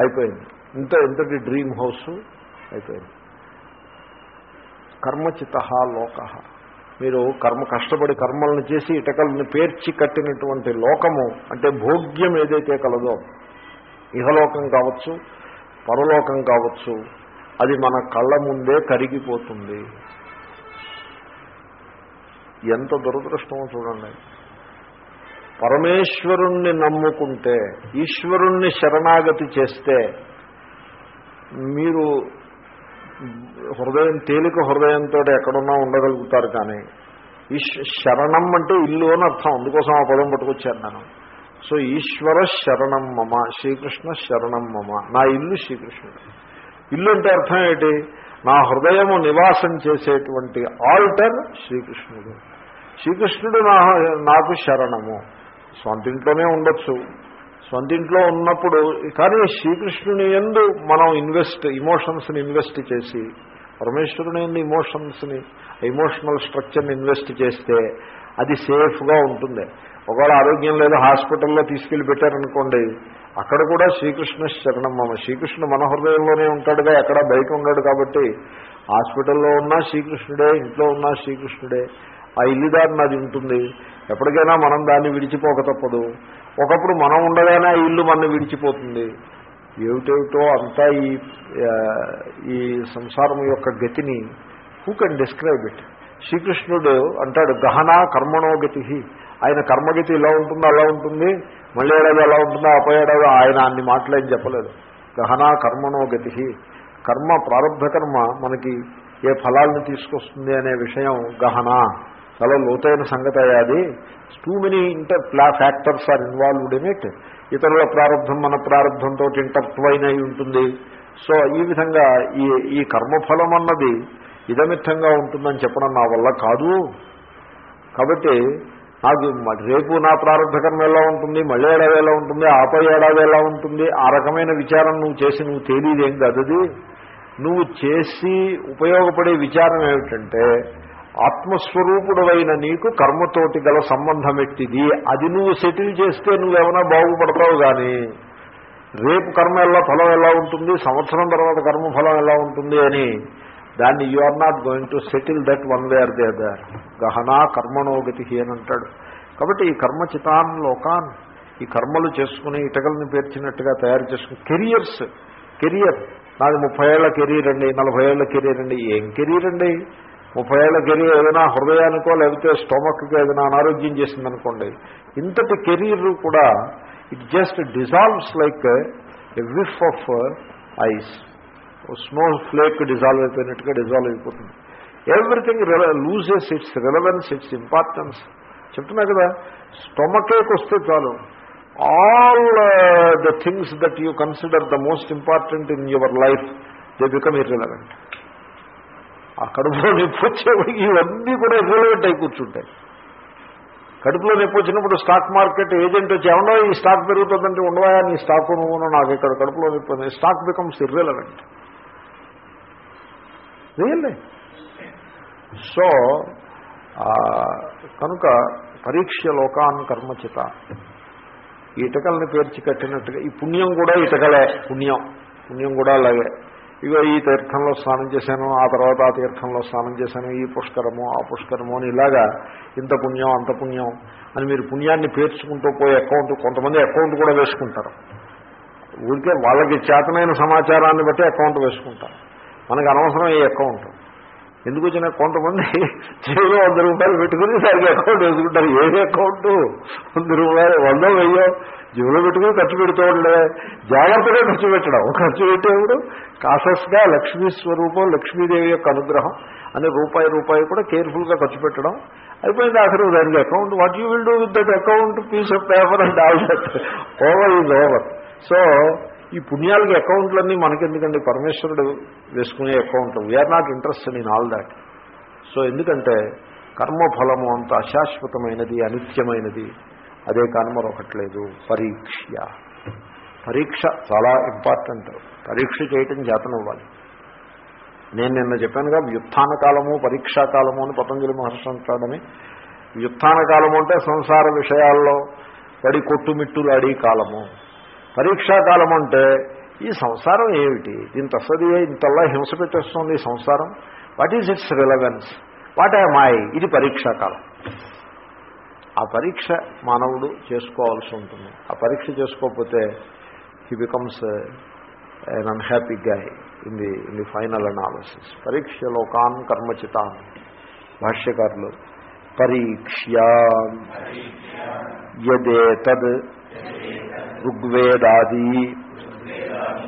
అయిపోయింది. ఇంత ఇంతటి డ్రీమ్ హౌస్ అయిపోయింది. కర్మచిత లోక మీరు కర్మ కష్టపడి కర్మలను చేసి ఇటకలను పేర్చి కట్టినటువంటి లోకము అంటే భోగ్యం ఏదైతే కలదో ఇహలోకం కావచ్చు పరలోకం కావచ్చు. అది మన కళ్ళ ముందే కరిగిపోతుంది. ఎంత దురదృష్టమో చూడండి. పరమేశ్వరుణ్ణి నమ్ముకుంటే ఈశ్వరుణ్ణి శరణాగతి చేస్తే మీరు హృదయం తేలిక హృదయంతో ఎక్కడున్నా ఉండగలుగుతారు కానీ ఈ శరణం అంటే ఇల్లు అని అర్థం. అందుకోసం ఆ పదం పట్టుకొచ్చాను నేను సో ఈశ్వర శరణం మమ శ్రీకృష్ణ శరణం మమ. నా ఇల్లు శ్రీకృష్ణుడు. ఇల్లు అంటే అర్థం ఏంటి? నా హృదయము నివాసం చేసేటువంటి ఆల్టర్ శ్రీకృష్ణుడు. శ్రీకృష్ణుడు నా నాకు శరణము. సొంతింట్లోనే ఉండొచ్చు. సొంతింట్లో ఉన్నప్పుడు కానీ శ్రీకృష్ణుని ఎందు మనం ఇన్వెస్ట్ ఇమోషన్స్ని ఇన్వెస్ట్ చేసి పరమేశ్వరుని ఎందు ఇమోషన్స్ని ఇమోషనల్ స్ట్రక్చర్ని ఇన్వెస్ట్ చేస్తే అది సేఫ్గా ఉంటుంది ఒకవేళ ఆరోగ్యం లేదు హాస్పిటల్లో తీసుకెళ్ళి పెట్టారనుకోండి అక్కడ కూడా శ్రీకృష్ణ శరణం మమ. శ్రీకృష్ణుడు మన హృదయంలోనే ఉంటాడుగా ఎక్కడ బయట ఉన్నాడు కాబట్టి హాస్పిటల్లో ఉన్నా శ్రీకృష్ణుడే ఇంట్లో ఉన్నా శ్రీకృష్ణుడే. ఆ ఇల్లుదారి నాది ఉంటుంది. ఎప్పటికైనా మనం దాన్ని విడిచిపోక తప్పదు. ఒకప్పుడు మనం ఉండగానే ఆ ఇల్లు మన విడిచిపోతుంది. ఏమిటేమిటో అంతా ఈ ఈ సంసారం యొక్క గతిని హూ కెన్ డిస్క్రైబ్ ఇట్ శ్రీకృష్ణుడు అంటాడు గహన కర్మణోగతి ఆయన కర్మగతి ఇలా ఉంటుంది అలా ఉంటుంది మళ్ళీ ఏడాది ఎలా ఉంటుందో ఆ ఆయన అన్ని మాటలు చెప్పలేదు. గహనా కర్మనో గతి కర్మ ప్రారంభ కర్మ మనకి ఏ ఫలాలను తీసుకొస్తుంది అనే విషయం గహన. చాలా లోతైన సంగతి అయ్యాది too many inter factors are involved in it ఇతరుల ప్రారంభం మన ప్రారంభంతో ఇంటర్ట్వైన్ అయి ఉంటుంది. సో ఈ విధంగా ఈ ఈ కర్మఫలం అన్నది ఇదమిత్తంగా ఉంటుందని చెప్పడం నా వల్ల కాదు. కాబట్టి నాకు రేపు నా ప్రారంభ కర్మ ఎలా ఉంటుంది మళ్ళీ ఏడాది ఎలా ఉంటుంది ఆపై ఏడాది ఎలా ఉంటుంది ఆ రకమైన విచారం నువ్వు చేసి నువ్వు తెలియదేం ఏం అది. నువ్వు చేసి ఉపయోగపడే విచారం ఏమిటంటే ఆత్మస్వరూపుడవైన నీకు కర్మతోటి గల సంబంధం ఎట్టిది అది నువ్వు సెటిల్ చేస్తే నువ్వేమైనా బాగుపడతావు కానీ రేపు కర్మ ఎలా ఫలం ఎలా ఉంటుంది సంవత్సరం తర్వాత కర్మ ఫలం ఎలా ఉంటుంది అని దాన్ని you are not going to settle that one way or the other గహనా కర్మణోగతి అని అంటాడు. కాబట్టి ఈ కర్మ చితాన్ లోకాన్ ఈ కర్మలు చేసుకుని ఇటకల్ని పేర్చినట్టుగా తయారు చేసుకుని కెరియర్స్ కెరియర్. నాది ముప్పై ఏళ్ళ కెరీర్ అండి నలభై ఏళ్ళ కెరీర్ అండి. ఏం కెరీర్ అండి? ముప్పై ఏళ్ళ కెరీర్ ఏదైనా హృదయానికో లేకపోతే స్టొమక్కి ఏదైనా అనారోగ్యం చేసిందనుకోండి ఇంతటి కెరీర్ కూడా it just dissolves like a whiff of ice snow flake dissolve అయిపోయినట్టుగా dissolve అయిపోతుంది. Everything loses its relevance its importance చెప్తున్నా కదా స్టొమకేకి వస్తే చాలు. All the things that you consider the most important in your life they become irrelevant ఆ కడుపులో నొప్పి వచ్చేవాడికి ఇవన్నీ కూడా ఇర్రిలవెంట్ అయి కూర్చుంటాయి. కడుపులో నొప్పి వచ్చినప్పుడు స్టాక్ మార్కెట్ ఏజెంట్ వచ్చి ఏమన్నా ఈ స్టాక్ పెరుగుతుందంటే ఉండవా? నీ స్టాక్ నువ్వు నాకు ఇక్కడ కడుపులో నొప్పి stock becomes irrelevant really so కనుక పరీక్ష లోకాన్ కర్మచిత ఈ ఇటకల్ని పేర్చి కట్టినట్టుగా ఈ పుణ్యం కూడా ఇటకలే పుణ్యం. పుణ్యం కూడా అలాగే. ఇగో ఈ తీర్థంలో స్నానం చేశాను ఆ తర్వాత ఆ తీర్థంలో స్నానం చేశాను ఈ పుష్కరము ఆ పుష్కరము అని ఇలాగా ఇంత పుణ్యం అంత పుణ్యం అని మీరు పుణ్యాన్ని పేర్చుకుంటూ పోయి అకౌంట్ కొంతమంది అకౌంట్ కూడా వేసుకుంటారు. ఊరికే వాళ్ళకి చేతనైన సమాచారాన్ని బట్టి అకౌంట్ వేసుకుంటారు. మనకు అనవసరం అకౌంట్. ఎందుకు వచ్చిన కొంతమంది జేబులో వంద రూపాయలు పెట్టుకుని సరిగ్గా అకౌంట్ వేసుకుంటారు. ఏది అకౌంట్? వంద రూపాయలు వంద వెయ్యో? జేబులో పెట్టుకుని ఖర్చు పెడుతూ ఉండలే జాగ్రత్తగా ఖర్చు పెట్టడం. ఖర్చు పెట్టేప్పుడు కాసస్గా లక్ష్మీ స్వరూపం లక్ష్మీదేవి యొక్క అనుగ్రహం అనే రూపాయి రూపాయి కూడా కేర్ఫుల్గా ఖర్చు పెట్టడం. అయిపోయింది ఆఖరు దానికి account. What you will do with that account piece of paper and all that over is over so ఈ పుణ్యాలకి అకౌంట్లన్నీ మనకెందుకండి? పరమేశ్వరుడు వేసుకునే account. We're not interested in all that so ఎందుకంటే కర్మఫలము అంత అశాశ్వతమైనది అనిత్యమైనది. అదే కానీ మరొకట్లేదు. పరీక్ష. పరీక్ష చాలా ఇంపార్టెంట్ పరీక్ష చేయటం చేతనివ్వాలి. నేను నిన్న చెప్పానుగా వ్యుత్థాన కాలము పరీక్షా కాలము అని పతంజలి మహర్షి అంటాడని. వ్యుత్థాన కాలము అంటే సంసార విషయాల్లో పడి కొట్టుమిట్టులాడి కాలము. పరీక్షాకాలం అంటే ఈ సంసారం ఏమిటి? దీని తస్సది ఇంతలా హింస పెట్టేస్తుంది ఈ సంసారం? What is its relevance what I my ఇది పరీక్షాకాలం ఆ పరీక్ష మానవుడు చేసుకోవాల్సి ఉంటుంది. ఆ పరీక్ష చేసుకోకపోతే he becomes an unhappy guy in the in the final analysis పరీక్ష లోకాన్ కర్మచితాన్. భాష్యకారులు పరీక్ష్య యదేతద్ ఋగ్వేదాది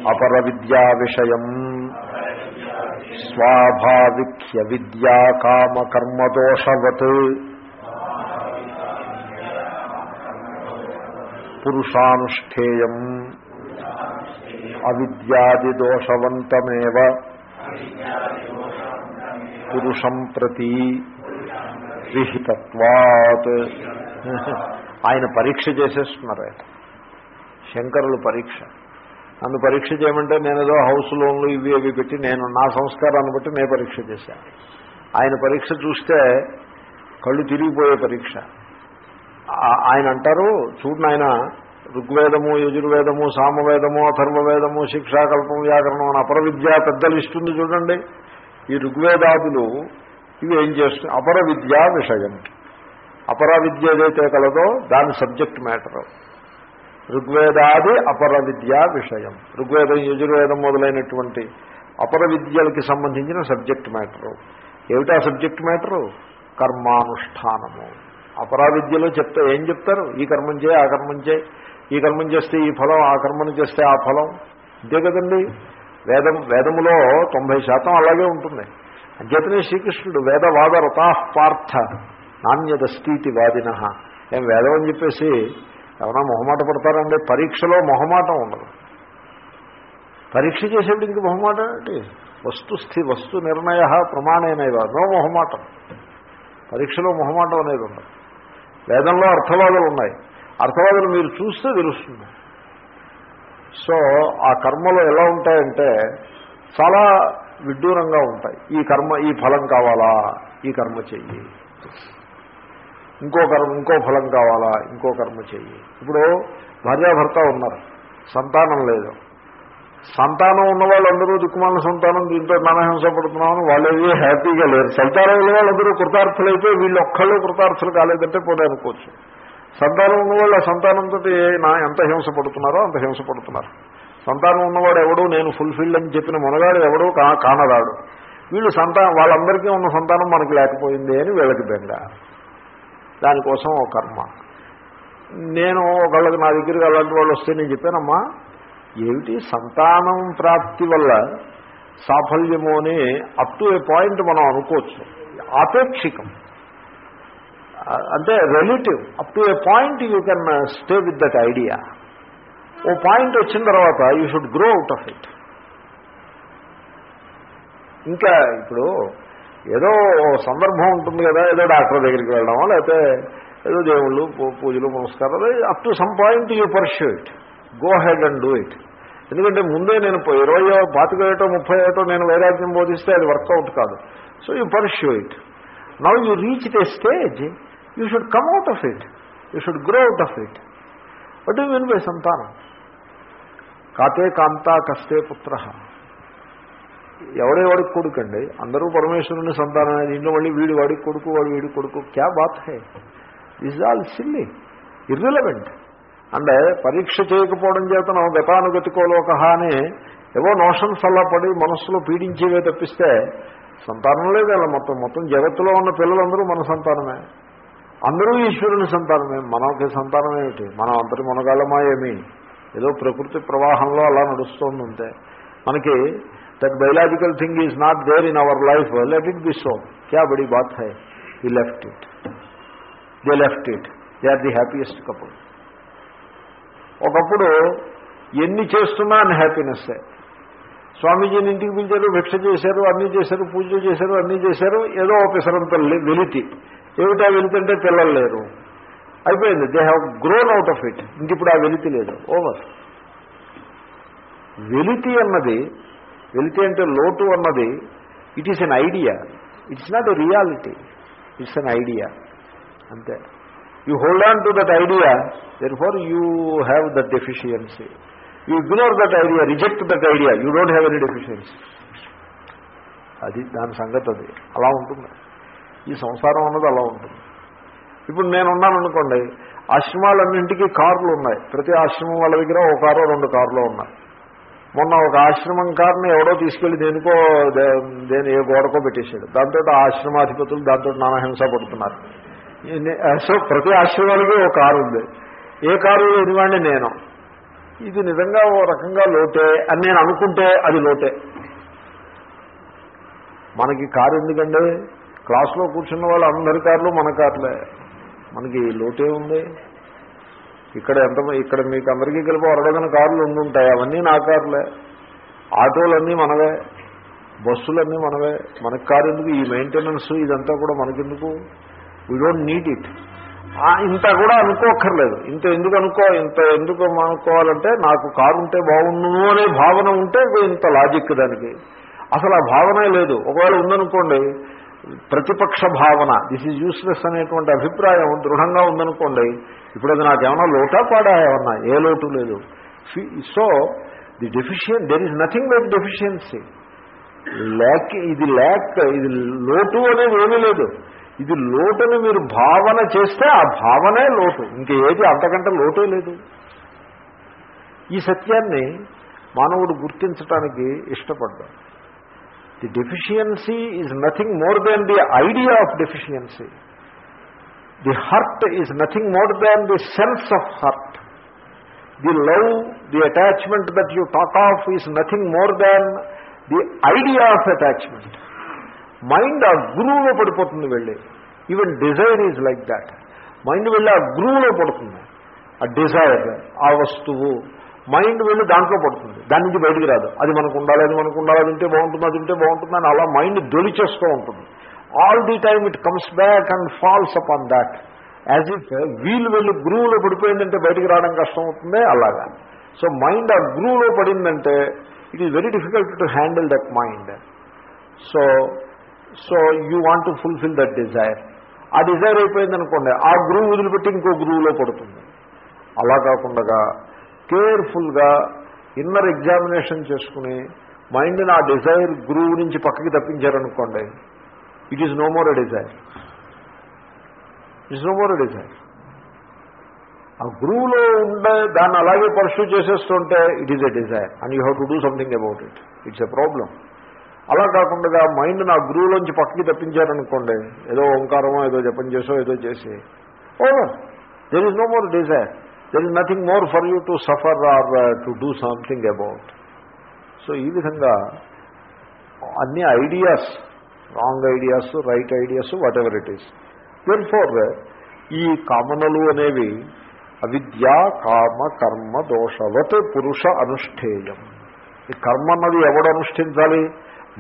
అపర విద్యా విషయం స్వాభావిక్య విద్యా కామకర్మదోషవత్ పురుషానుష్ఠేయం అవిద్యాదిదోషవంతమేవ పురుషం ప్రతి విహితత్వాత్. ఆయన పరీక్ష చేసేస్తున్నారు. ఆయన శంకరులు పరీక్ష. నన్ను పరీక్ష చేయమంటే నేను ఏదో హౌస్ లోన్లు ఇవి అవి పెట్టి నేను నా సంస్కారాన్ని బట్టి నేను పరీక్ష చేశాను ఆయన పరీక్ష చూస్తే కళ్ళు తిరిగిపోయే పరీక్ష. ఆయన అంటారు చూడు ఆయన ఋగ్వేదము యజుర్వేదము సామవేదము అథర్వవేదము శిక్షాకల్పం వ్యాకరణం అని అపర విద్య పెద్ద లిస్ట్ ఉంది చూడండి. ఈ ఋగ్వేదాదులు ఇవి ఏం చేస్తున్నాయి అపర విద్యా విషయం. అపర విద్య ఏదైతే కలదో దాని సబ్జెక్ట్ మ్యాటర్. ఋగ్వేదాది అపర విద్యా విషయం. ఋగ్వేదం యజుర్వేదం మొదలైనటువంటి అపర విద్యలకి సంబంధించిన సబ్జెక్ట్ మ్యాటరు. ఏమిటా సబ్జెక్ట్ మ్యాటరు? కర్మానుష్ఠానము. అపరా విద్యలో చెప్తా ఏం చెప్తారు? ఈ కర్మం చేయి ఆ కర్మం చేయి. ఈ కర్మం చేస్తే ఈ ఫలం ఆ కర్మను చేస్తే ఆ ఫలం. అంతే కదండి? వేదం వేదములో తొంభై శాతం అలాగే ఉంటుంది. అంచేతనే శ్రీకృష్ణుడు వేదవాద రతా పార్థ నాణ్యదస్థితి వాదిన ఏం వేదం అని చెప్పేసి ఎవరైనా మొహమాట పడతారండి పరీక్షలో మొహమాటం ఉండదు. పరీక్ష చేసేప్పుడు ఇంక మొహమాటం ఏంటి? వస్తుస్థి వస్తు నిర్ణయ ప్రమాణేనైవ నో మొహమాటం. పరీక్షలో మొహమాటం అనేది ఉండదు. వేదంలో అర్థవాదులు ఉన్నాయి. అర్థవాదులు మీరు చూస్తే తెలుస్తుంది. సో ఆ కర్మలు ఎలా ఉంటాయంటే చాలా విడ్డూరంగా ఉంటాయి. ఈ కర్మ ఈ ఫలం కావాలా? ఈ కర్మ చెయ్యి. ఇంకో కర్మ ఇంకో ఫలం కావాలా? ఇంకో కర్మ చెయ్యి. ఇప్పుడు భార్యాభర్త ఉన్నారు. సంతానం లేదు. సంతానం ఉన్న వాళ్ళందరూ దిక్కుమాల సంతానం దీంతో నానహింస పడుతున్నామని వాళ్ళేవి హ్యాపీగా లేరు. సంతానం ఉన్న వాళ్ళందరూ కృతార్థులైతే వీళ్ళు ఒక్కళ్ళు కృతార్థులు కాలేదంటే పోతే అనుకోవచ్చు. సంతానం ఉన్నవాళ్ళు ఆ సంతానంతో నా ఎంత హింస పడుతున్నారో అంత హింస పడుతున్నారు. సంతానం ఉన్నవాడు ఎవడు నేను ఫుల్ఫిల్ అని చెప్పిన మునగాడు ఎవడు కానరాడు. వీళ్ళు సంతానం వాళ్ళందరికీ ఉన్న సంతానం మనకి లేకపోయింది అని వీళ్ళకి బెంగ. దానికోసం ఒక కర్మ. నేను ఒకళ్ళకి నా దగ్గరికి అలాంటి వాళ్ళు వస్తే నేను చెప్పానమ్మా ఏమిటి సంతానం ప్రాప్తి వల్ల సాఫల్యము అని అప్ టు ఏ పాయింట్ మనం అనుకోవచ్చు. ఆపేక్షికం అంటే relative up to a point you can stay with that idea oh point వచ్చిన తర్వాత you should grow out of it ఇంకా ఇప్పుడు ఏదో సందర్భం ఉంటుంది కదా ఏదో డాక్టర్ దగ్గరికి వెళ్ళడమో లేకపోతే ఏదో దేవుళ్ళు పూ- పూజలు పునస్కారాలు up to some point you pursue it go ahead and do it ఎందుకంటే ముందే నేను ఇరవయో పాతిక ఏటో ముప్పై ఏటో నేను వైరాగ్యం బోధిస్తే అది వర్కౌట్ కాదు. So you pursue it now you reach the stage you should come out of it you should grow out of it what you win by సంతానం కాతే కాంతా కస్తే పుత్ర ఎవడే వాడికి కొడుకండి? అందరూ పరమేశ్వరుని సంతానమే. దీంట్లో మళ్ళీ వీడి వాడికి కొడుకు వాడు వీడి కొడుకు. క్యా బాత్ హే? This all silly irrelevant and పరీక్ష చేయకపోవడం చేతనం గతానుగతికోలోక అని ఏవో నోషన్స్ అలా పడి మనస్సులో పీడించేవే తప్పిస్తే సంతానం లేదు అలా మొత్తం. మొత్తం జగత్తులో ఉన్న పిల్లలందరూ మన సంతానమే. అందరూ ఈశ్వరుని సంతానమే. మనకి సంతానం ఏమిటి? మనం అంతటి మనగాళ్ళమా ఏమి ఏదో ప్రకృతి ప్రవాహంలో అలా నడుస్తోంది మనకి మనకి that biological thing is not there in our life let it be so క్యా బడి బాత్ హై ఈ left it they left it they are the happiest couple ఒకప్పుడు ఎన్ని చేస్తున్నా అని హ్యాపీనెస్ స్వామీజీని ఇంటికి పిలిచారు భిక్ష చేశారు అన్నీ చేశారు పూజలు చేశారు అన్నీ చేశారు ఏదో ఆఫీసరంత వెలితి ఏమిటా వెలితి అంటే పిల్లలు లేరు అయిపోయింది they have grown out of it ఇంక ఇప్పుడు ఆ వెలితి లేదు ఓవర్ వెలితి అన్నది వెళితే అంటే లోటు అన్నది it is an idea it's not a reality it's an idea అంతే. You hold on to that idea then far you have that deficiency you ignore that idea reject that idea you don't have any deficiency అది దాని సంగతి అది. అలా ఉంటుంది. ఈ సంసారం అన్నది అలా ఉంటుంది. ఇప్పుడు నేను ఉన్నాను అనుకోండి ఆశ్రమాలన్నింటికీ కార్లు ఉన్నాయి. ప్రతి ఆశ్రమం వాళ్ళ దగ్గర ఒక కారు రెండు కార్లు ఉన్నాయి. మొన్న ఒక ఆశ్రమం కారుని ఎవడో తీసుకెళ్ళి దేనికో దే- దేని ఏ గోడకో పెట్టేశాడు. దాంతో ఆశ్రమాధిపతులు దాంతో నానహింస పడుతున్నారు. సో ప్రతి ఆశ్రమానికి ఒక కారు ఉంది. ఏ కారు? ఎనివాడిని నేను. ఇది నిజంగా ఓ రకంగా లోటే అని నేను అనుకుంటే అది లోటే. మనకి కారు ఎందుకండి? క్లాస్లో కూర్చున్న వాళ్ళు అందరి కార్లు మన కార్లే. మనకి లోటే ఉంది. ఇక్కడ ఎంత ఇక్కడ మీకు అందరికీ కలిపి అరడగన కార్లు ఉండుంటాయి అవన్నీ నా కార్లే. ఆటోలన్నీ మనవే. బస్సులన్నీ మనవే. మనకి కారు ఎందుకు? ఈ మెయింటెనెన్స్ ఇదంతా కూడా మనకెందుకు? వీ డోంట్ నీడ్ ఇట్ ఇంత కూడా అనుకోక్కర్లేదు. ఇంత ఎందుకు అనుకో ఇంత ఎందుకు అనుకోవాలంటే నాకు కారు ఉంటే బాగుండును అనే భావన ఉంటే ఇంత లాజిక్ దానికి. అసలు ఆ భావనే లేదు. ఒకవేళ ఉందనుకోండి ప్రతిపక్ష భావన. దిస్ ఈజ్ యూస్లెస్ అనేటువంటి అభిప్రాయం దృఢంగా ఉందనుకోండి. ఇప్పుడు అది నాకేమన్నా లోటా పాడా ఏమన్నా? ఏ లోటు లేదు. So the deficient there is nothing like deficiency lack ఇది ల్యాక్ ఇది లోటు అనేది ఏమీ లేదు. ఇది లోటుని మీరు భావన చేస్తే ఆ భావనే లోటు. ఇంక ఏది అంతకంటే లోటే లేదు. ఈ సత్యాన్ని మానవుడు గుర్తించటానికి ఇష్టపడ్డాడు. The deficiency is nothing more than the idea of deficiency the hurt is nothing more than the sense of hurt the love the attachment that you talk of is nothing more than the idea of attachment mind ఆ గురువులో పడిపోతుంది వెళ్ళి. Even desire is like that mind వెళ్ళి ఆ గురువులో పడుతుంది. ఆ డిజైర్ ఆ వస్తువు మైండ్ వెళ్ళి దాంట్లో పడుతుంది. దాని నుంచి బయటికి రాదు. అది మనకు ఉండాలి అది మనకు ఉండాలి అది ఉంటే బాగుంటుంది అది ఉంటే బాగుంటుంది అని అలా మైండ్ దొలిచేస్తూ ఉంటుంది. All the time it comes back and falls up on that as if wheel వెళ్ళి గ్రూవ్లో పడిపోయిందంటే బయటికి రావడం కష్టం అవుతుంది అలాగా. సో మైండ్ ఆ గ్రూవ్లో పడిందంటే it is very difficult to handle that mind so so you want to fulfil that desire ఆ డిజైర్ అయిపోయింది అనుకోండి ఆ గ్రూవ్ వదిలిపెట్టి ఇంకో గ్రూవ్లో పడుతుంది. అలా కాకుండా కేర్ఫుల్గా ఇన్నర్ ఎగ్జామినేషన్ చేసుకుని మైండ్ని ఆ డిజైర్ గురువు నుంచి పక్కకి తప్పించారనుకోండి it is no more a desire it's no more a desire ఆ గురువులో ఉండే దాన్ని అలాగే pursue చేసేస్తుంటే it is a desire and you have to do something about it it's a problem అలా కాకుండా మైండ్ నా గురువులోంచి పక్కకి తప్పించారనుకోండి ఏదో ఓంకారమో ఏదో జపం చేసో ఏదో చేసి over there is no more desire there is nothing more for you to suffer or to do something about so ఈ విధంగా అన్ని ideas wrong ideas right ideas whatever it is then for ఈ కామనలు అనేవి అవిద్యా కామ కర్మ దోషవత్ పురుష అనుష్ఠేయం. ఈ కర్మ అన్నది ఎవడు అనుష్ఠించాలి?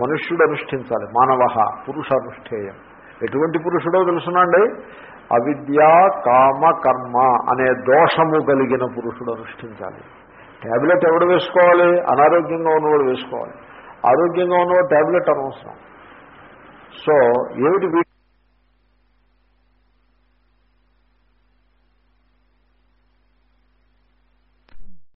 మనుష్యుడు అనుష్ఠించాలి. మానవ పురుష అనుష్ఠేయం. ఎటువంటి పురుషుడో తెలుసునండి? అవిద్య కామ కర్మ అనే దోషము కలిగిన పురుషుడు అనుష్ఠించాలి. ట్యాబ్లెట్ ఎవడు వేసుకోవాలి? అనారోగ్యంగా ఉన్నవాడు వేసుకోవాలి. ఆరోగ్యంగా ఉన్నవాడు ట్యాబ్లెట్ అనవసరం. సో ఏమిటి